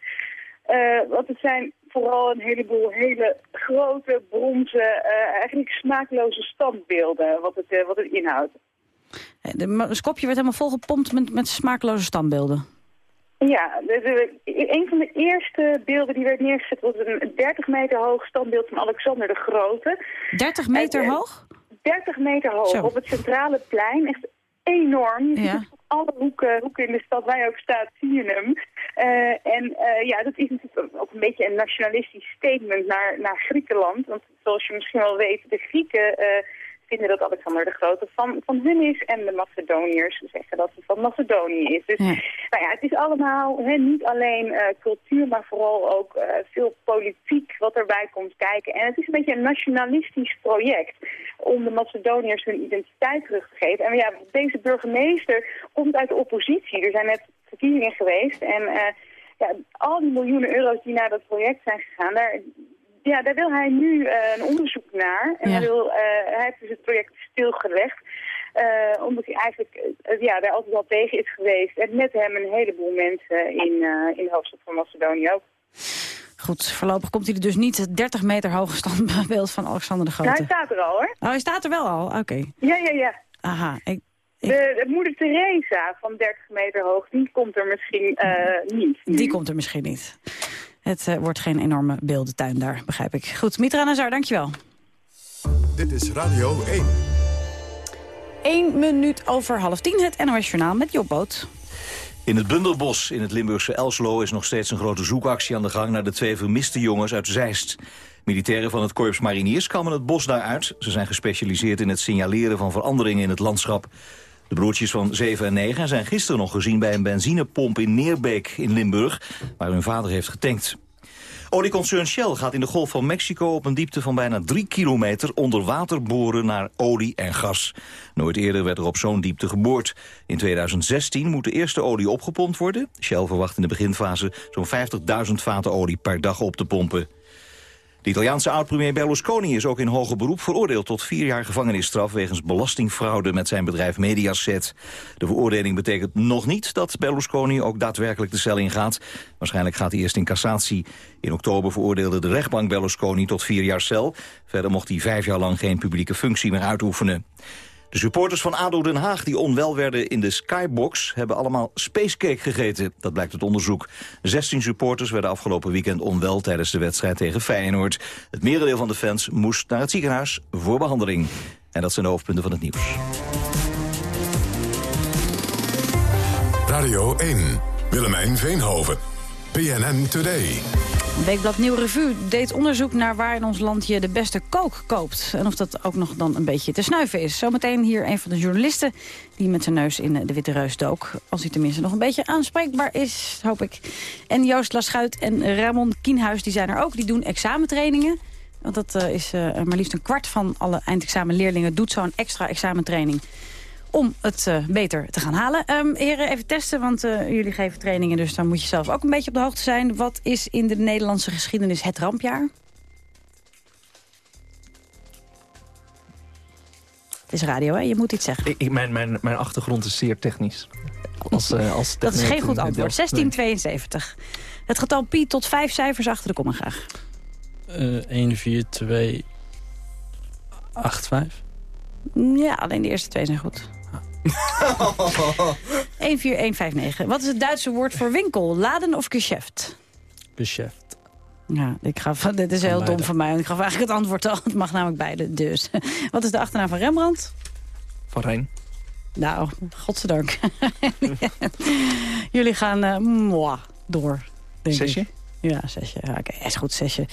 Want het zijn vooral een heleboel hele grote, bronzen, eigenlijk smaakloze standbeelden, wat het, wat het inhoudt. Eh, De Skopje werd helemaal volgepompt met, met smaakloze standbeelden. Ja, de, de- een van de eerste beelden die werd neergezet was een 30 meter hoog standbeeld van Alexander de Grote. 30 meter En, eh, hoog? 30 meter hoog, Zo. op het centrale plein. Echt enorm. Ja. alle hoeken, hoeken in de stad waar je ook staat, zie je hem. Eh, en ja, dat is natuurlijk ook een beetje een nationalistisch statement naar, naar Griekenland. Want zoals je misschien wel weet, de Grieken vinden dat Alexander de Grote van, van hun is. En de Macedoniërs zeggen dat hij van Macedonië is. Dus nou ja, het is allemaal hè, niet alleen eh, cultuur, maar vooral ook eh, veel politiek wat erbij komt kijken. En het is een beetje een nationalistisch project om de Macedoniërs hun identiteit terug te geven. En ja, deze burgemeester komt uit de oppositie. Er zijn net verkiezingen geweest en eh, ja, al die miljoenen euro's die naar dat project zijn gegaan, daar, ja, daar wil hij nu eh, een onderzoek naar. En Ja. hij, wil, eh, hij heeft dus het project stilgelegd. eh, omdat hij eigenlijk ja, daar altijd al tegen is geweest. En met hem een heleboel mensen in, in de hoofdstad van Macedonië ook. Goed, voorlopig komt hij er dus niet. Het 30 meter hoge standbeeld van Alexander de Nou, Grote. hij staat er al hoor. Oh, hij staat er wel al? Oké. Ja, ja, ja. Aha. Ik, De, de moeder Teresa van 30 meter hoog, die komt er misschien niet. die komt er misschien niet. Het eh, wordt geen enorme beeldentuin daar, begrijp ik. Goed, Mitra Nazar, dankjewel. Dit is Radio 1. 1 minuut over half tien, het NOS Journaal met Jobboot. In het Bundelbos in het Limburgse Elslo is nog steeds een grote zoekactie aan de gang naar de twee vermiste jongens uit Zeist. Militairen van het Korps Mariniers kwamen het bos daaruit. Ze zijn gespecialiseerd in het signaleren van veranderingen in het landschap. De broertjes van 7 en 9 zijn gisteren nog gezien bij een benzinepomp in Neerbeek in Limburg, waar hun vader heeft getankt. Olieconcern Shell gaat in de Golf van Mexico op een diepte van bijna 3 kilometer onder water boren naar olie en gas. Nooit eerder werd er op zo'n diepte geboord. In 2016 moet de eerste olie opgepompt worden. Shell verwacht in de beginfase zo'n 50.000 vaten olie per dag op te pompen. De Italiaanse oud-premier Berlusconi is ook in hoger beroep veroordeeld tot vier jaar gevangenisstraf wegens belastingfraude met zijn bedrijf Mediaset. De veroordeling betekent nog niet dat Berlusconi ook daadwerkelijk de cel ingaat. Waarschijnlijk gaat hij eerst in cassatie. In oktober veroordeelde de rechtbank Berlusconi tot vier jaar cel. Verder mocht hij vijf jaar lang geen publieke functie meer uitoefenen. De supporters van ADO Den Haag die onwel werden in de Skybox... hebben allemaal spacecake gegeten. Dat blijkt uit onderzoek. 16 supporters werden afgelopen weekend onwel... tijdens de wedstrijd tegen Feyenoord. Het merendeel van de fans moest naar het ziekenhuis voor behandeling. En dat zijn de hoofdpunten van het nieuws. Radio 1. Willemijn Veenhoven. PNN Today. Weekblad Nieuw Revue deed onderzoek naar waar in ons land je de beste kook koopt. En of dat ook nog dan een beetje te snuiven is. Zometeen hier een van de journalisten die met zijn neus in de Witte Reus dook. Als hij tenminste nog een beetje aanspreekbaar is, hoop ik. En Joost Laschuit en Ramon Kienhuis die zijn er ook. Die doen examentrainingen. Want dat eh, is eh, maar liefst een kwart van alle eindexamenleerlingen doet zo'n extra examentraining om het eh, beter te gaan halen. Ehm, heren, even testen, want eh, jullie geven trainingen... dus dan moet je zelf ook een beetje op de hoogte zijn. Wat is in de Nederlandse geschiedenis het rampjaar? Het is radio, hè? Je moet iets zeggen. Ik, ik- mijn, mijn, mijn achtergrond is zeer technisch. Als, eh, als Dat is geen goed antwoord. Delft. 1672. Het getal pi tot vijf cijfers achter de komma graag. Eh 1, 4, 2, 8, 5. Ja, alleen de eerste twee zijn goed. 14159. Wat is het Duitse woord voor winkel? Laden of geschäft? Geschäft. Ja, ik gaf, dit is heel dom van mij. want Ik gaf eigenlijk het antwoord al. Het mag namelijk beide, dus. Wat is de achternaam van Rembrandt? Van Rijn. Nou, godzijdank. Jullie gaan moi, door, denk Zesje? ik. Ja, zesje. Ja, Oké, is goed, zesje.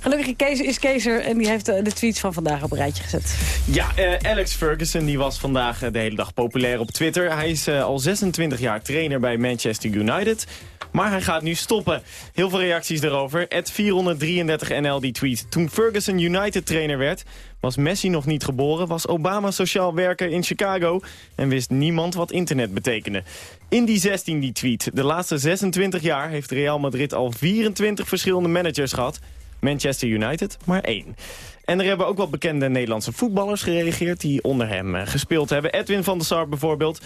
Gelukkig Kees is Keeser en die heeft eh, de tweets van vandaag op een rijtje gezet. Ja, eh, Alex Ferguson die was vandaag eh, de hele dag populair op Twitter. Hij is al 26 jaar trainer bij Manchester United. Maar hij gaat nu stoppen. Heel veel reacties erover. Ed 433NL die tweet. Toen Ferguson United trainer werd, was Messi nog niet geboren... was Obama sociaal werker in Chicago... en wist niemand wat internet betekende. In die 16 die tweet. De laatste 26 jaar heeft Real Madrid al 24 verschillende managers gehad... Manchester United maar één. En er hebben ook wat bekende Nederlandse voetballers gereageerd... die onder hem eh, gespeeld hebben. Edwin van der Sar bijvoorbeeld.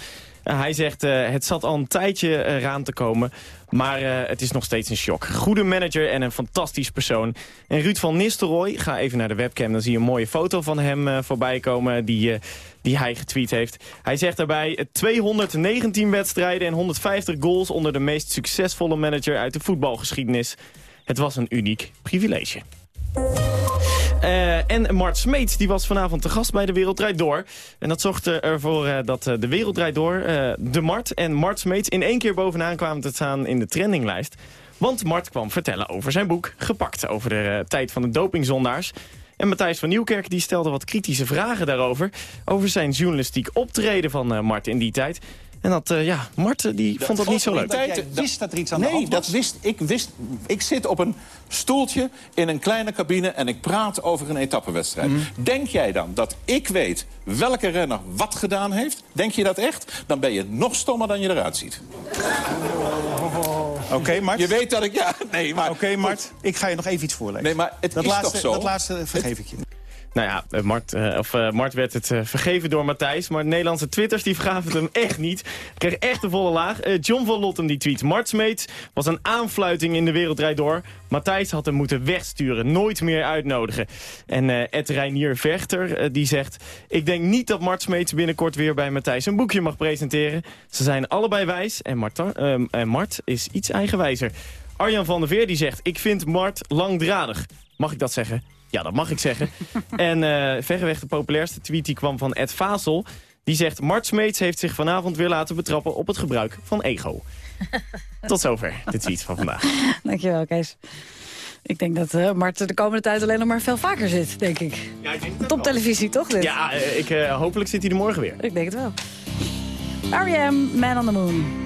Hij zegt, uh, het zat al een tijdje eraan te komen... maar uh, het is nog steeds een shock. Goede manager en een fantastisch persoon. En Ruud van Nistelrooy, ga even naar de webcam... dan zie je een mooie foto van hem voorbij komen... die, die hij getweet heeft. Hij zegt daarbij 219 wedstrijden en 150 goals... onder de meest succesvolle manager uit de voetbalgeschiedenis. Het was een uniek privilege. Uh, en Mart Smeets die was vanavond te gast bij De Wereld Door. En dat zorgde ervoor uh, dat uh, De Wereld Door, De Mart en Mart Smeets... in één keer bovenaan kwamen te staan in de trendinglijst. Want Mart kwam vertellen over zijn boek, gepakt over de tijd van de dopingzondaars. En Matthijs van Nieuwkerk die stelde wat kritische vragen daarover... over zijn journalistiek optreden van Mart in die tijd... En dat, uh, ja, Mart die vond dat niet zo leuk. Jij wist dat er iets aan nee, de hand was? dat wist ik. Wist, ik zit op een stoeltje in een kleine cabine en ik praat over een etappenwedstrijd. Mm. Denk jij dan dat ik weet welke renner wat gedaan heeft? Denk je dat echt? Dan ben je nog stommer dan je eruit ziet. Oké, okay, Mart. Je weet dat ik... Ja, nee, maar... Oké, okay, Mart. Ik ga je nog even iets voorlezen. Nee, maar het dat is laatste, toch zo? Dat laatste vergeef ik je. Nou ja, Mart, uh, of, uh, Mart werd het vergeven door Matthijs. Maar de Nederlandse twitters die vergaven het hem echt niet. Kreeg echt een volle laag. John van Lottem die tweet. Mart Smeets was een aanfluiting in de wereldrijd door. Matthijs had hem moeten wegsturen. Nooit meer uitnodigen. En Ed Reinier Vechter die zegt... Ik denk niet dat Mart Smeets binnenkort weer bij Matthijs een boekje mag presenteren. Ze zijn allebei wijs en Mart, en Mart is iets eigenwijzer. Arjan van der Veer die zegt... Ik vind Mart langdradig. Mag ik dat zeggen? Ja, dat mag ik zeggen. en uh, verreweg de populairste tweet die kwam van Ed Vazel. Die zegt, Mart Smeets heeft zich vanavond weer laten betrappen op het gebruik van ego. Tot zover de tweet van vandaag. Dankjewel, Kees. Ik denk dat uh, Mart de komende tijd alleen nog maar veel vaker zit, denk ik. Ja, ik denk Top televisie, toch? Dit? Ja, uh, ik, uh, hopelijk zit hij er morgen weer. Ik denk het wel. R.E.M. Man on the Moon.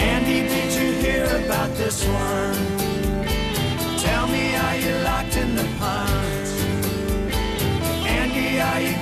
Andy, did you hear about this one? Tell me, are you locked in the pond? Andy, are you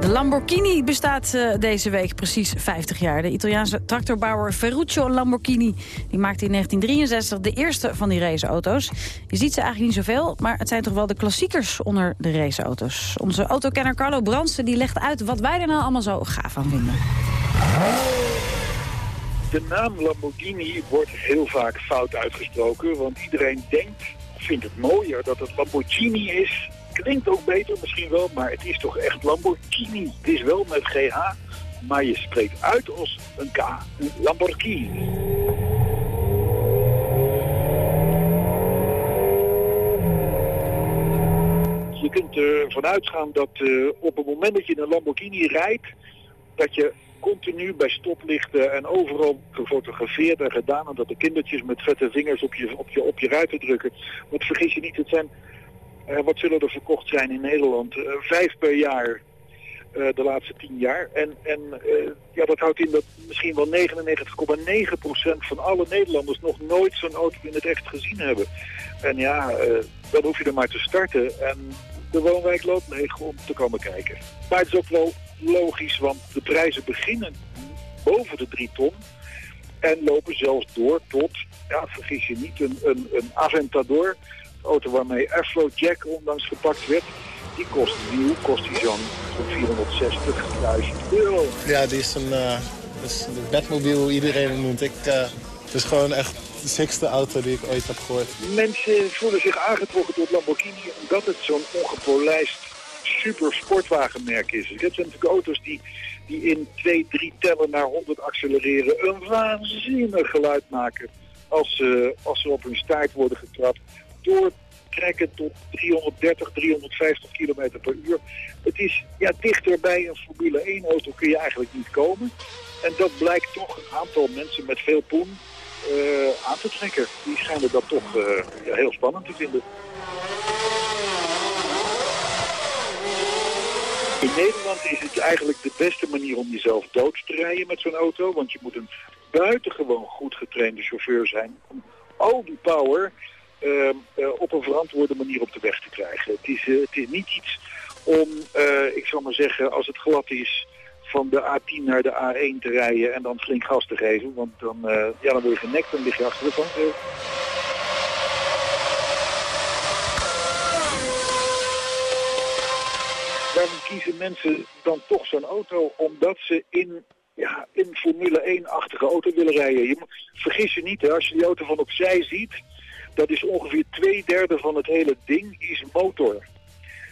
De Lamborghini bestaat uh, deze week precies 50 jaar. De Italiaanse tractorbouwer Ferruccio Lamborghini die maakte in 1963 de eerste van die raceauto's. Je ziet ze eigenlijk niet zoveel, maar het zijn toch wel de klassiekers onder de raceauto's. Onze autokenner Carlo Bransen die legt uit wat wij er nou allemaal zo gaaf aan vinden. De naam Lamborghini wordt heel vaak fout uitgesproken, want iedereen denkt, vindt het mooier dat het Lamborghini is klinkt ook beter misschien wel, maar het is toch echt Lamborghini. Het is wel met GH, maar je spreekt uit als een K. Een Lamborghini. Je kunt ervan uitgaan dat uh, op het moment dat je een Lamborghini rijdt, dat je continu bij stoplichten en overal gefotografeerd en gedaan... en dat de kindertjes met vette vingers op je, op je, op je ruiten drukken. Want vergis je niet, het zijn uh, wat zullen er verkocht zijn in Nederland? Uh, vijf per jaar uh, de laatste tien jaar. En, en ja, dat houdt in dat misschien wel 99,9% van alle Nederlanders nog nooit zo'n auto in het echt gezien hebben. En ja, dan hoef je er maar te starten. En de woonwijk loopt leeg om te komen kijken. Maar het is ook wel logisch, want de prijzen beginnen boven de 3 ton. En lopen zelfs door tot, ja, vergis je niet, een, een, een Aventador auto waarmee Airflow Jack ondanks gepakt werd. Die kost nieuw, kost die zo'n 460.000 euro. Ja, die is een uh, is de Batmobile, iedereen noemt. Ik, uh, het is gewoon echt de sixte auto die ik ooit heb gehoord. Mensen voelen zich aangetrokken tot Lamborghini omdat het zo'n ongepolijst super sportwagenmerk is. Het zijn natuurlijk auto's die, die in 2, 3 tellen naar 100 accelereren. Een waanzinnig geluid maken als, uh, als ze op hun staart worden getrapt doortrekken tot 330, 350 km per uur. Het is ja, dichter bij een Formule 1 auto kun je eigenlijk niet komen. En dat blijkt toch een aantal mensen met veel poen uh, aan te trekken. Die schijnen dat toch uh, ja, heel spannend te vinden. In Nederland is het eigenlijk de beste manier om jezelf dood te rijden met zo'n auto. Want je moet een buitengewoon goed getrainde chauffeur zijn om al die power uh, uh, op een verantwoorde manier op de weg te krijgen. Het is, uh, het is niet iets om, ik zal maar zeggen, als het glad is van de A10 naar de A1 te rijden en dan flink gas te geven. Want dan, ja, dan word je genekt, dan lig je achter de vangrail. Waarom kiezen mensen dan toch zo'n auto? Omdat ze in ja, in Formule 1-achtige auto willen rijden. Je, vergis je niet, hè, als je die auto van opzij ziet, dat is ongeveer twee derde van het hele ding is motor.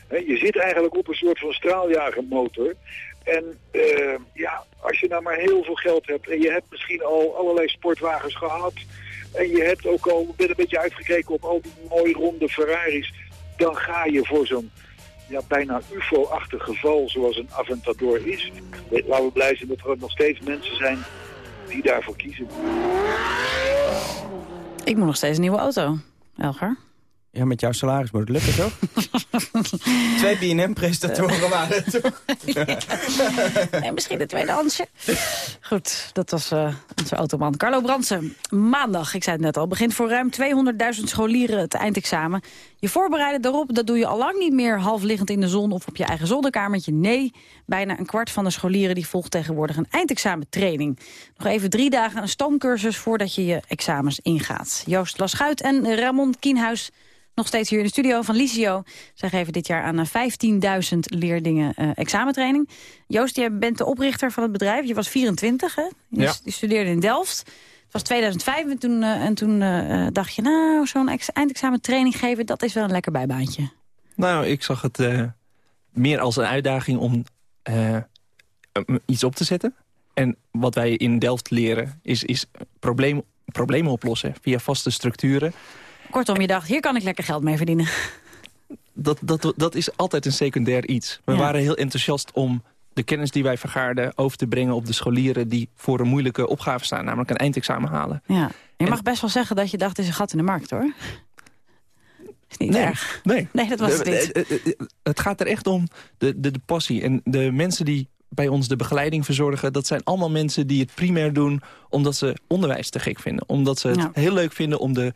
je zit eigenlijk op een soort van straaljagermotor. En uh, ja, als je nou maar heel veel geld hebt en je hebt misschien al allerlei sportwagens gehad... en je hebt ook al een beetje uitgekeken op al die mooie ronde Ferraris... dan ga je voor zo'n ja, bijna ufo-achtig geval zoals een Aventador is. Laten we blij zijn dat er nog steeds mensen zijn die daarvoor kiezen. Ik moet nog steeds een nieuwe auto, Elger. Ja, met jouw salaris moet het lukken, toch? Twee BNM-presentatoren waren het, toch? nee, misschien de tweede Hansje. Goed, dat was uh, onze automan Carlo Brandsen. Maandag, ik zei het net al, begint voor ruim 200.000 scholieren het eindexamen. Je voorbereiden daarop, dat doe je al lang niet meer half liggend in de zon... of op je eigen zolderkamertje. Nee, bijna een kwart van de scholieren die volgt tegenwoordig een eindexamentraining. Nog even drie dagen een stoomcursus voordat je je examens ingaat. Joost Laschuit en Ramon Kienhuis nog steeds hier in de studio van Licio. Zij geven dit jaar aan 15.000 leerlingen uh, examentraining. Joost, jij bent de oprichter van het bedrijf. Je was 24, hè? Je, ja. je studeerde in Delft. Het was 2005 en toen, uh, en toen uh, dacht je... nou, zo'n eindexamentraining geven, dat is wel een lekker bijbaantje. Nou, ik zag het meer als een uitdaging om iets op te zetten. En wat wij in Delft leren is, is probleem, problemen oplossen via vaste structuren... Kortom, je dacht, hier kan ik lekker geld mee verdienen. Dat, dat, dat is altijd een secundair iets. We ja. waren heel enthousiast om de kennis die wij vergaarden over te brengen op de scholieren die voor een moeilijke opgave staan, namelijk een eindexamen halen. Ja. Je mag best wel zeggen dat je dacht, het is een gat in de markt hoor. Is niet nee, erg. Nee. nee, dat was het niet. Het gaat er echt om de, de, de passie. En de mensen die bij ons de begeleiding verzorgen... dat zijn allemaal mensen die het primair doen omdat ze onderwijs te gek vinden. Omdat ze het Ja. heel leuk vinden om de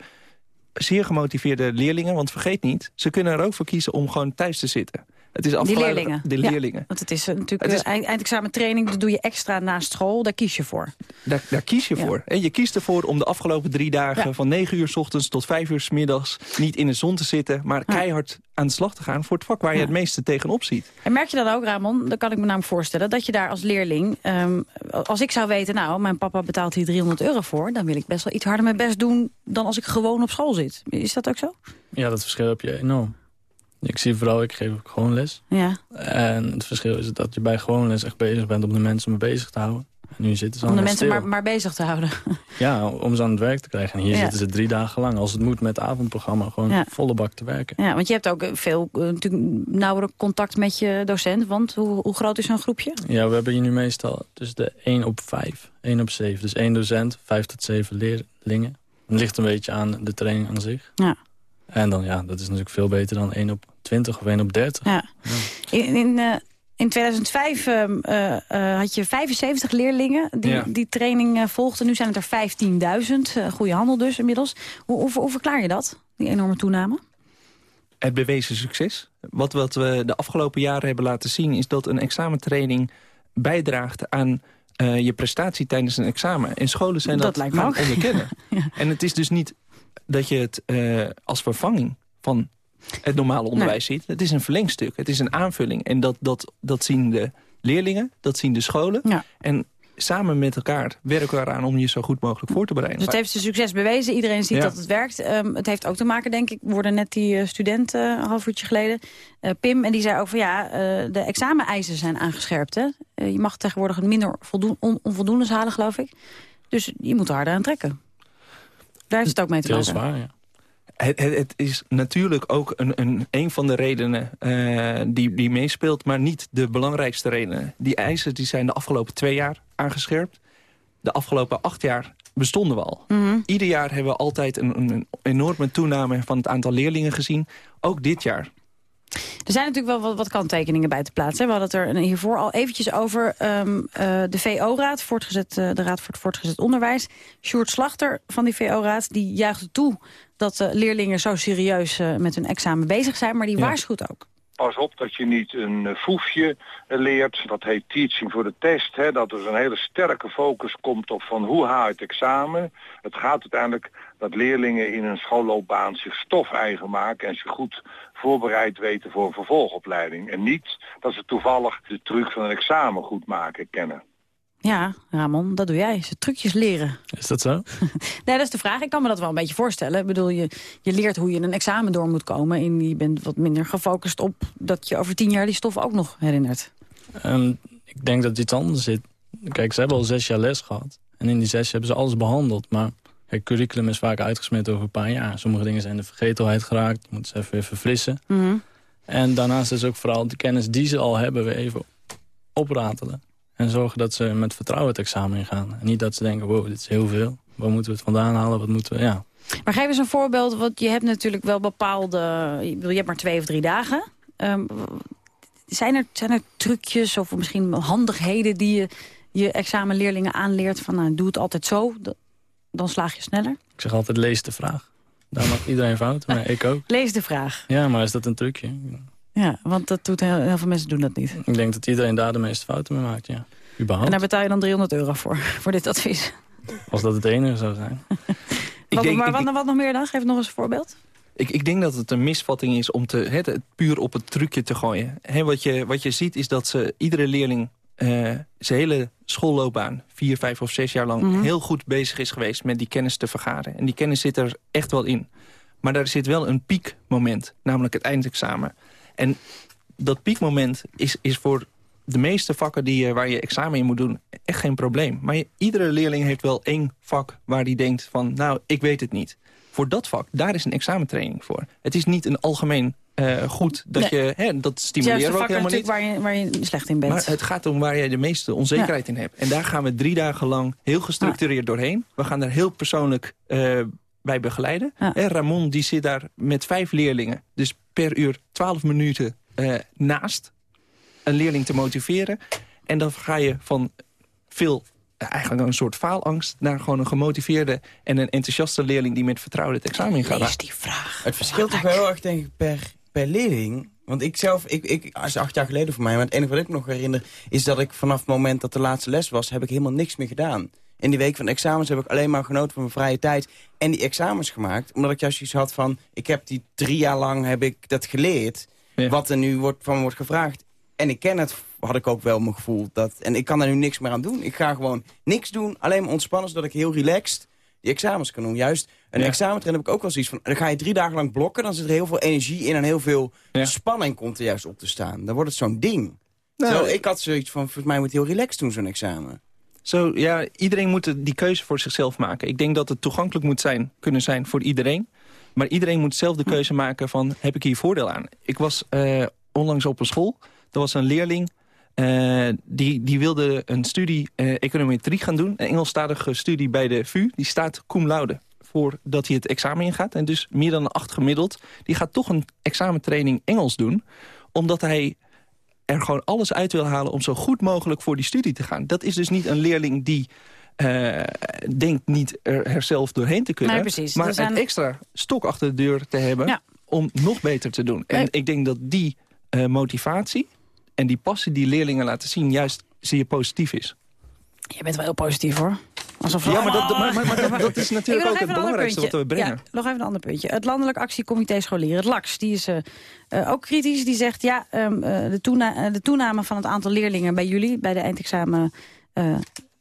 zeer gemotiveerde leerlingen. Want vergeet niet, ze kunnen er ook voor kiezen om gewoon thuis te zitten. Het is Die afgeleid- leerlingen. De Ja, leerlingen. want het is eh, natuurlijk Het is- eh, eind- eindexamentraining, dat doe je extra naast school, daar kies je voor. Daar, daar kies je Ja. voor. En je kiest ervoor om de afgelopen drie dagen... Ja. van 9 uur s ochtends tot 5 uur s middags... niet in de zon te zitten, maar keihard aan de slag te gaan... voor het vak waar je Ja. het meeste tegenop ziet. En merk je dan ook, Ramon, dan kan ik me namelijk voorstellen... dat je daar als leerling, ehm, als ik zou weten... nou, mijn papa betaalt hier 300 euro voor... dan wil ik best wel iets harder mijn best doen... dan als ik gewoon op school zit. Is dat ook zo? Ja, dat verschil heb je enorm. Ik zie vooral, ik geef ook gewoon les. Ja. En het verschil is dat je bij gewoon les echt bezig bent om de mensen mee bezig te houden. En nu zitten ze Om de mensen maar, maar bezig te houden. Ja, om ze aan het werk te krijgen. En hier Ja. zitten ze drie dagen lang, als het moet met het avondprogramma, gewoon Ja. volle bak te werken. Ja, want je hebt ook veel eh, natuurlijk nauwer contact met je docent. Want hoe, hoe groot is zo'n groepje? Ja, we hebben hier nu meestal dus de 1 op 5, 1 op 7. Dus één docent, 5 tot 7 leerlingen. Het ligt een beetje aan de training aan zich. Ja. En dan, ja, dat is natuurlijk veel beter dan 1 op 20 of 1 op 30. Ja. In, in, eh, in 2005 ehm, eh, eh, had je 75 leerlingen die Ja. die training eh, volgden. Nu zijn het er 15.000. Eh, goede handel dus inmiddels. Hoe, hoe, hoe verklaar je dat, die enorme toename? Het bewezen succes. Wat, wat we de afgelopen jaren hebben laten zien... is dat een examentraining bijdraagt aan eh, je prestatie tijdens een examen. En scholen zijn Dat dat, lijkt me gaan ook. onderkennen. En het is dus niet dat je het eh, als vervanging van het normale onderwijs ziet. Het is een verlengstuk, het is een aanvulling. En dat, dat, dat zien de leerlingen, dat zien de scholen. En samen met elkaar werken we eraan om je zo goed mogelijk voor te bereiden. Dus het heeft zijn succes bewezen. Iedereen ziet Ja. dat het werkt. Ehm, het heeft ook te maken, denk ik, we hoorden net die eh, student eh, een half uurtje geleden, Pim, en die zei ook van ja, de exameneisen zijn aangescherpt. Hè? Je mag tegenwoordig een minder voldoen, on, onvoldoendes halen, geloof ik. Dus je moet er harder aan trekken. Daar is het ook mee te Heel maken. zwaar, ja. Het, het, het is natuurlijk ook een, een, een van de redenen eh, die, die meespeelt... maar niet de belangrijkste redenen. Die eisen die zijn de afgelopen twee jaar aangescherpt. De afgelopen acht jaar bestonden we al. Ieder jaar hebben we altijd een, een, een enorme toename van het aantal leerlingen gezien. Ook dit jaar. Er zijn natuurlijk wel wat, wat kanttekeningen bij te plaatsen. We hadden het er hiervoor al eventjes over. ehm, eh, de VO-raad, voortgezet, eh, de Raad voor het Voortgezet Onderwijs. Sjoerd Slachter van die VO-raad, die juichte toe... dat eh, leerlingen zo serieus met hun examen bezig zijn. Maar die Ja. waarschuwt ook. Pas op dat je niet een foefje eh, leert. Dat heet teaching voor de test. Hè, dat er een hele sterke focus komt op van hoe haal je het examen. Het gaat uiteindelijk dat leerlingen in hun schoolloopbaan zich stof eigen maken en zich goed voorbereid weten voor een vervolgopleiding. En niet dat ze toevallig de truc van een examen goed maken kennen. Ja, Ramon, dat doe jij. Ze trucjes leren. Is dat zo? Nee, dat is de vraag. Ik kan me dat wel een beetje voorstellen. Ik bedoel, je, je leert hoe je een examen door moet komen. En je bent wat minder gefocust op dat je over tien jaar die stof ook nog herinnert. Ehm, ik denk dat het iets anders zit. Kijk, ze hebben al zes jaar les gehad. En in die zes hebben ze alles behandeld. Maar het curriculum is vaak uitgesmeerd over een paar jaar. Sommige dingen zijn de vergetelheid geraakt. Moeten ze even weer verfrissen. Mhm. En daarnaast is ook vooral de kennis die ze al hebben weer even opratelen. En zorgen dat ze met vertrouwen het examen ingaan. En niet dat ze denken, wow, dit is heel veel. Waar moeten we het vandaan halen? Wat moeten we, ja. Maar geef eens een voorbeeld, want je hebt natuurlijk wel bepaalde... Je, je hebt maar twee of drie dagen. Ehm, zijn, er, zijn er trucjes of misschien handigheden die je je examenleerlingen aanleert? Van nou, doe het altijd zo, dan slaag je sneller. Ik zeg altijd, lees de vraag. Daar maakt iedereen fouten, maar ik ook. Lees de vraag. Ja, maar is dat een trucje? Ja, want dat doet heel, heel veel mensen doen dat niet. Ik denk dat iedereen daar de meeste fouten mee maakt, ja. En Überhaupt, daar betaal je dan 300 euro voor, voor dit advies. als dat het enige zou zijn. Wat, denk- maar ik- wat, wat nog meer dan? Geef nog eens een voorbeeld. Ik, ik denk dat het een misvatting is om te, het, het puur op het trucje te gooien. Hè, wat, je, wat je ziet is dat ze, iedere leerling eh, zijn hele schoolloopbaan... vier, vijf of zes jaar lang Mhm. heel goed bezig is geweest... met die kennis te vergaren. En die kennis zit er echt wel in. Maar daar zit wel een piekmoment, namelijk het eindexamen. En dat piekmoment is, is voor de meeste vakken die, je- waar je examen in moet doen echt geen probleem. Maar je- iedere leerling heeft wel één vak waar die denkt van... nou, ik weet het niet. Voor dat vak, daar is een examentraining voor. Het is niet een algemeen eh, goed dat Nee. je... Hè, dat stimuleren we ook helemaal natuurlijk niet. waar je, waar je slecht in bent. Maar het gaat om waar je de meeste onzekerheid in hebt. En daar gaan we drie dagen lang heel gestructureerd doorheen. We gaan daar heel persoonlijk eh, bij begeleiden. Hè, Ramon die zit daar met vijf leerlingen. Dus per uur twaalf minuten eh, naast een leerling te motiveren. En dan ga je van veel eigenlijk een soort faalangst... naar gewoon een gemotiveerde en een enthousiaste leerling... die met vertrouwen het examen in gaat. Lees die vraag. Het verschilt toch wel heel erg denk ik, per, per leerling. Want ik zelf, ik, ik, als acht jaar geleden voor mij... maar het enige wat ik me nog herinner... is dat ik vanaf het moment dat de laatste les was... heb ik helemaal niks meer gedaan. In die week van examens heb ik alleen maar genoten van mijn vrije tijd... en die examens gemaakt. Omdat ik juist iets had van... ik heb die drie jaar lang heb ik dat geleerd... wat er nu wordt, van me wordt gevraagd. En ik ken het, had ik ook wel mijn gevoel. Dat, en ik kan daar nu niks meer aan doen. Ik ga gewoon niks doen, alleen maar ontspannen... zodat ik heel relaxed die examens kan doen. Juist een Ja. examentrain heb ik ook wel zoiets van... dan ga je drie dagen lang blokken, dan zit er heel veel energie in... en heel veel spanning komt er juist op te staan. Dan wordt het zo'n ding. Nou, Terwijl ik had zoiets van, volgens mij moet het heel relaxed doen, zo'n examen. Zo, ja, iedereen moet die keuze voor zichzelf maken. Ik denk dat het toegankelijk moet zijn, kunnen zijn voor iedereen. Maar iedereen moet zelf de keuze maken van, heb ik hier voordeel aan? Ik was eh, onlangs op een school. Er was een leerling, die, die wilde een studie eh, econometrie gaan doen. Een Engelstalige studie bij de VU. Die staat cum laude voordat hij het examen ingaat. En dus meer dan een acht gemiddeld. Die gaat toch een examentraining Engels doen. Omdat hij er gewoon alles uit wil halen om zo goed mogelijk voor die studie te gaan. Dat is dus niet een leerling die eh, denkt niet er, zelf doorheen te kunnen. Nee. Maar een extra stok achter de deur te hebben Ja. om nog beter te doen. En Nee. ik denk dat die eh, motivatie en die passie die leerlingen laten zien... juist zeer positief is. Je bent wel heel positief hoor. Alsof Ja, maar dat- maar- maar- maar dat- is natuurlijk ook het belangrijkste wat we brengen. Ja, nog even een ander puntje. Het Landelijk Actiecomité Scholieren, het LAX, die is eh, eh, ook kritisch. Die zegt, ja, ehm, eh, de, toena de toename van het aantal leerlingen bij jullie... bij de eindexamen...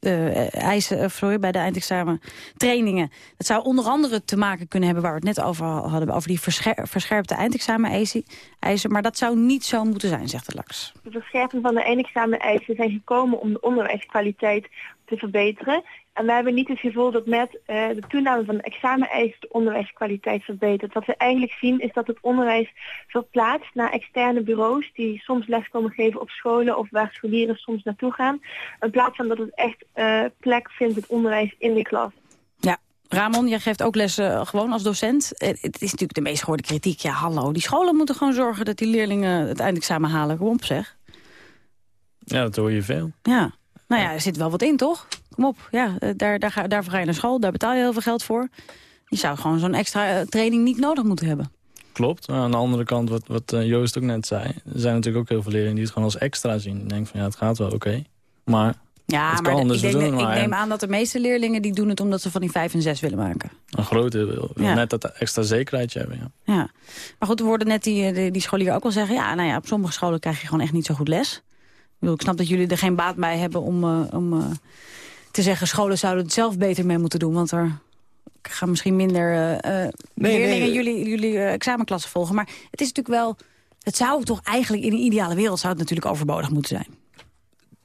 eh, eisen, sorry, bij de eindexamen trainingen. Dat zou onder andere te maken kunnen hebben... waar we het net over hadden, over die verscher- verscherpte eindexamen eisen. eisen. Maar dat zou niet zo moeten zijn, zegt het LAX. De verscherping van de eindexamen-eisen zijn gekomen om de onderwijskwaliteit te verbeteren. En we hebben niet het gevoel dat met eh, de toename van de exameneisen de onderwijskwaliteit verbetert. Wat we eigenlijk zien is dat het onderwijs verplaatst naar externe bureaus die soms les komen geven op scholen of waar scholieren soms naartoe gaan. In plaats van dat het echt eh, plek vindt, het onderwijs in de klas. Ja, Ramon, jij geeft ook les eh, gewoon als docent. Het is natuurlijk de meest gehoorde kritiek. Ja, hallo, die scholen moeten gewoon zorgen dat die leerlingen het eindexamen halen. Kom op, zeg. Ja, dat hoor je veel. Ja, nou ja, er zit wel wat in, toch? Kom op, ja, eh, daar, daar ga, daarvoor ga je naar school, daar betaal je heel veel geld voor. Je zou gewoon zo'n extra eh, training niet nodig moeten hebben. Klopt. Maar aan de andere kant, wat, wat eh, Joost ook net zei... er zijn natuurlijk ook heel veel leerlingen die het gewoon als extra zien. Ik denk van, ja, het gaat wel, oké. Maar Ja, het maar kan, dus ik, denk, doen ik maar. neem aan dat de meeste leerlingen die doen het omdat ze van die vijf en zes willen maken. Een groot deel wil, Ja. net dat extra zekerheidje hebben, ja. Ja, maar goed, we hoorden net die, die, die scholieren ook al zeggen... ja, nou ja, op sommige scholen krijg je gewoon echt niet zo goed les. Ik, snap dat jullie er geen baat bij hebben om, eh, om eh, te zeggen... scholen zouden het zelf beter mee moeten doen, want er gaan misschien minder eh, Nee, leerlingen nee. jullie, jullie examenklassen volgen. Maar het is natuurlijk wel... Het zou toch eigenlijk in een ideale wereld zou het natuurlijk overbodig moeten zijn.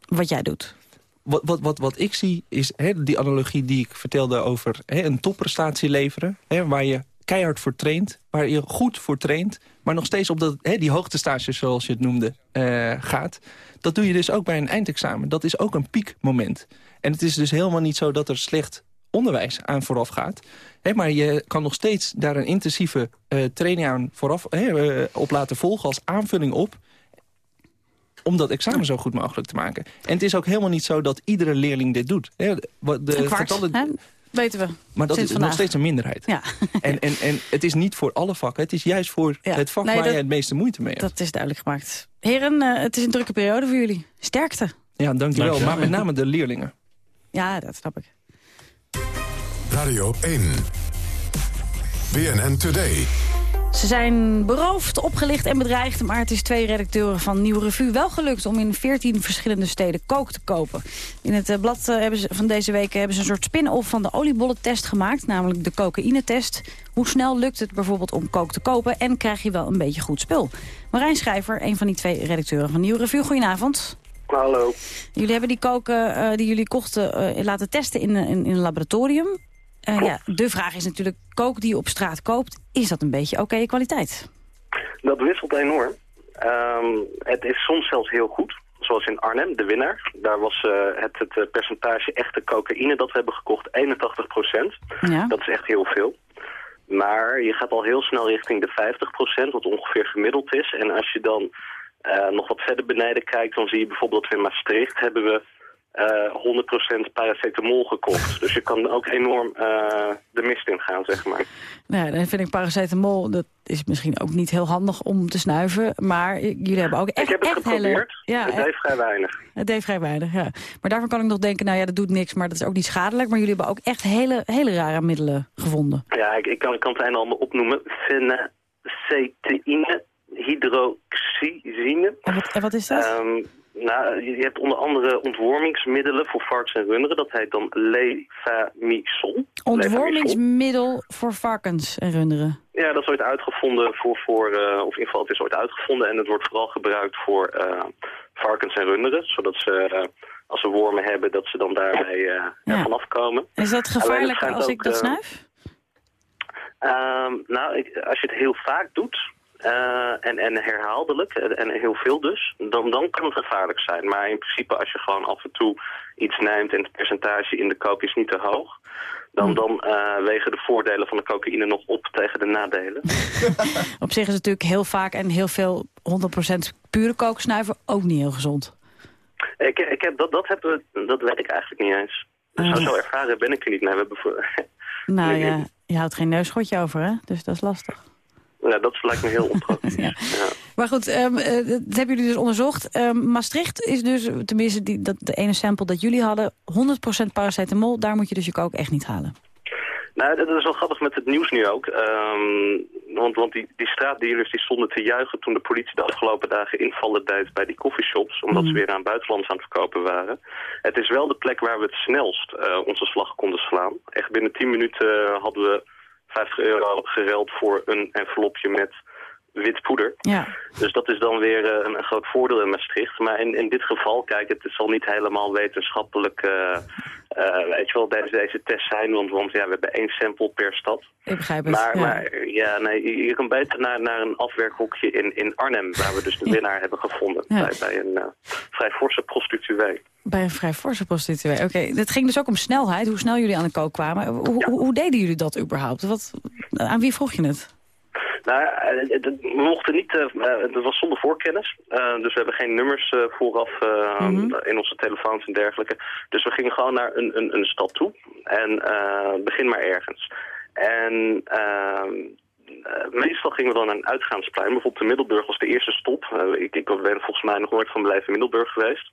Wat jij doet. Wat, wat, wat, wat ik zie is hè, die analogie die ik vertelde over hè, een topprestatie leveren. Hè, waar je keihard voor traint, waar je goed voor traint... maar nog steeds op dat, hè, die hoogtestages, zoals je het noemde, eh, gaat. Dat doe je dus ook bij een eindexamen. Dat is ook een piekmoment. En het is dus helemaal niet zo dat er slecht onderwijs aan vooraf gaat. Maar je kan nog steeds daar een intensieve eh, training aan vooraf eh, op laten volgen... als aanvulling op om dat examen zo goed mogelijk te maken. En het is ook helemaal niet zo dat iedere leerling dit doet. De een kwart, getallen-? Weten we. maar dat Sinds is nog steeds een minderheid. Ja. En, en, en het is niet voor alle vakken. Het is juist voor Ja. het vak Nee, waar dat- je het meeste moeite mee hebt. Dat is duidelijk gemaakt. Heren, eh, het is een drukke periode voor jullie. Sterkte. Ja, dankjewel. Dankjewel. Maar met name de leerlingen. Ja, dat snap ik. Radio 1. BNN Today. Ze zijn beroofd, opgelicht en bedreigd... maar het is twee redacteuren van Nieuw Revue wel gelukt... om in 14 verschillende steden kook te kopen. In het eh, blad eh, hebben ze, van deze week hebben ze een soort spin-off... van de oliebollentest gemaakt, namelijk de cocaïnetest. Hoe snel lukt het bijvoorbeeld om kook te kopen... en krijg je wel een beetje goed spul? Marijn Schrijver, een van die twee redacteuren van Nieuw Revue. Goedenavond. Hallo. Jullie hebben die koken eh, die jullie kochten laten testen in, in, in een laboratorium. Eh, ja, de vraag is natuurlijk, kook die je op straat koopt... is dat een beetje oké kwaliteit? Dat wisselt enorm. Ehm, het is soms zelfs heel goed. Zoals in Arnhem, de winnaar. Daar was eh, het, het eh, percentage echte cocaïne dat we hebben gekocht 81% Ja. Dat is echt heel veel. Maar je gaat al heel snel richting de 50% wat ongeveer gemiddeld is. En als je dan nog wat verder beneden kijkt, dan zie je bijvoorbeeld dat we in Maastricht hebben we eh 100% paracetamol gekocht. dus je kan ook enorm eh, de mist in gaan, zeg maar. Nou, dan vind ik paracetamol, dat is misschien ook niet heel handig om te snuiven. Maar jullie hebben ook echt Ik heb het hele... geprobeerd. Ja, het deed vrij weinig. Het deed vrij weinig, ja. Maar daarvan kan ik nog denken, nou ja, dat doet niks, maar dat is ook niet schadelijk. Maar jullie hebben ook echt hele, hele rare middelen gevonden. Ja, ik, ik, kan, ik kan het einde allemaal opnoemen. Phenacetyine, hydroxyzine. En wat, en wat is dat? Ehm, nou, je hebt onder andere ontwormingsmiddelen voor varkens en runderen. Dat heet dan levamisol. Levamisol. Ontwormingsmiddel voor varkens en runderen. Ja, dat is ooit uitgevonden voor, voor eh, of in ieder geval het is ooit uitgevonden. En het wordt vooral gebruikt voor eh, varkens en runderen. Zodat ze, eh, als ze wormen hebben, dat ze dan daarmee eh er vanaf komen. Is dat gevaarlijk als ook, ik dat snuif? Ehm, nou, ik, als je het heel vaak doet, eh, en, en herhaaldelijk, en, en heel veel dus, dan, dan kan het gevaarlijk zijn. Maar in principe als je gewoon af en toe iets neemt en het percentage in de kook is niet te hoog, dan, dan eh, wegen de voordelen van de cocaïne nog op tegen de nadelen. Op zich is het natuurlijk heel vaak en heel veel 100% pure kook snuiven ook niet heel gezond. ik, ik heb, dat, dat, heb, dat weet ik eigenlijk niet eens. Dus Ah. zo, ervaren ben ik er niet. Nee, we hebben voor, Nou ja, je houdt geen neusschotje over, hè? Dus dat is lastig. Nou, dat lijkt me heel onpraktisch. ja. Maar goed, ehm, eh, dat hebben jullie dus onderzocht. Ehm, Maastricht is dus, tenminste die, dat, de ene sample dat jullie hadden... 100% paracetamol, daar moet je dus je kook echt niet halen. Nou, dat is wel grappig met het nieuws nu ook. Ehm, want want die, die straatdealers die stonden te juichen toen de politie de afgelopen dagen invallen deed bij die coffeeshops. Omdat ze weer aan buitenlands aan het verkopen waren. Het is wel de plek waar we het snelst eh, onze slag konden slaan. Echt binnen 10 minuten eh, hadden we 50 euro gereld voor een envelopje met wit poeder. Ja. Dus dat is dan weer eh, een, een groot voordeel in Maastricht. Maar in, in dit geval, kijk, het zal niet helemaal wetenschappelijk, eh, weet je wel, deze, deze test zijn. Want, want ja, we hebben één sample per stad. Ik begrijp het. Maar, ja. maar ja, nee, je, je kan beter naar, naar een afwerkhokje in, in Arnhem, waar we dus de winnaar hebben gevonden. Ja. Bij, bij een vrij forse prostituee. Bij een vrij forse prostituee. Oké, het ging dus ook om snelheid, hoe snel jullie aan de kook kwamen. Hoe, hoe, hoe deden jullie dat überhaupt? Wat, aan wie vroeg je het? Nou, eh, het- we mochten niet, eh, eh, het was zonder voorkennis. Eh, dus we hebben geen nummers eh, vooraf eh, in onze telefoons en dergelijke. Dus we gingen gewoon naar een, een, een stad toe. En eh, begin maar ergens. En ehm, eh, meestal gingen we dan naar een uitgaansplein. Bijvoorbeeld de Middelburg was de eerste stop. Eh, ik, ik ben volgens mij nog nooit van leven in Middelburg geweest.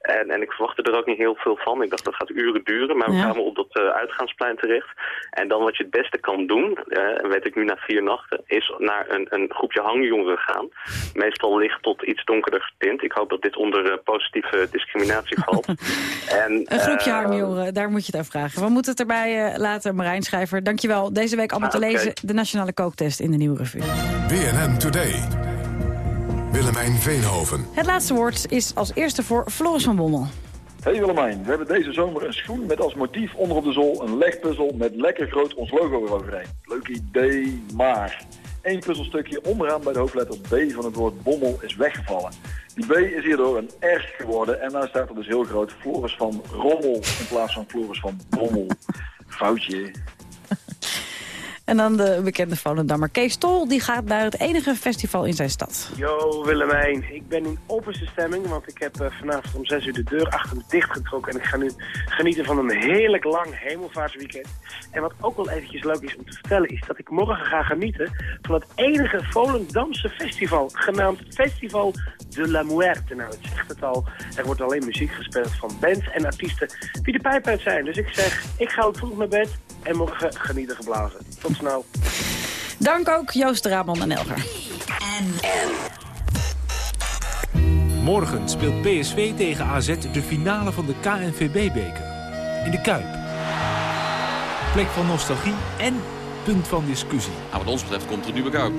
En, en ik verwachtte er ook niet heel veel van. Ik dacht dat gaat uren duren. Maar we Ja. kwamen op dat eh, uitgaansplein terecht. En dan wat je het beste kan doen, eh, en weet ik nu na vier nachten, is naar een, een groepje hangjongeren gaan. Meestal licht tot iets donkerder getint. Ik hoop dat dit onder eh, positieve discriminatie valt. en, Een groepje eh, hangjongen, daar moet je het aan vragen. We moeten het erbij eh, laten, Marijn Schrijver. Dankjewel. Deze week allemaal Ah, te oké. lezen. De Nationale Kooktest in de Nieuwe Revue. BNN Today. Willemijn Veenhoven. Het laatste woord is als eerste voor Floris van Bommel. Hey Willemijn, we hebben deze zomer een schoen met als motief onder op de zool een legpuzzel met lekker groot ons logo eroverheen. Leuk idee, maar één puzzelstukje onderaan bij de hoofdletter B van het woord bommel is weggevallen. Die B is hierdoor een R geworden en daar staat er dus heel groot Floris van Rommel in plaats van Floris van Bommel. Foutje. En dan de bekende Volendammer Kees Tol. Die gaat naar het enige festival in zijn stad. Yo Willemijn, ik ben in opperste stemming, want ik heb eh, vanavond om 6 uur de deur achter me dichtgetrokken en ik ga nu genieten van een heerlijk lang hemelvaartsweekend. En wat ook wel eventjes leuk is om te vertellen is dat ik morgen ga genieten van het enige Volendamse festival, genaamd Festival de la Muerte. Nou, het zegt het al, er wordt alleen muziek gespeeld van bands en artiesten die de pijp uit zijn. Dus ik zeg, ik ga ook vroeg naar bed en morgen genieten geblazen. Tot snel. Dank ook Joost Ramon en Elger. Morgen speelt PSV tegen AZ de finale van de KNVB-beker. In de Kuip. Plek van nostalgie en punt van discussie. Nou, wat ons betreft komt er een nieuwe Kuip.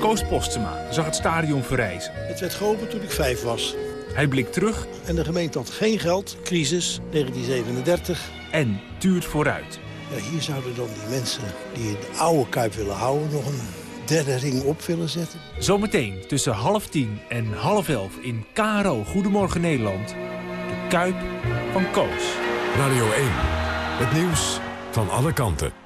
Koos Postema zag het stadion verrijzen. Het werd geopend toen ik vijf was. Hij blikt terug En de gemeente had geen geld, crisis, 1937. en tuurt vooruit. Ja, hier zouden dan die mensen die de oude Kuip willen houden... nog een derde ring op willen zetten. Zometeen tussen half tien en half elf in KRO Goedemorgen Nederland. De Kuip van Koos. Radio 1. Het nieuws van alle kanten.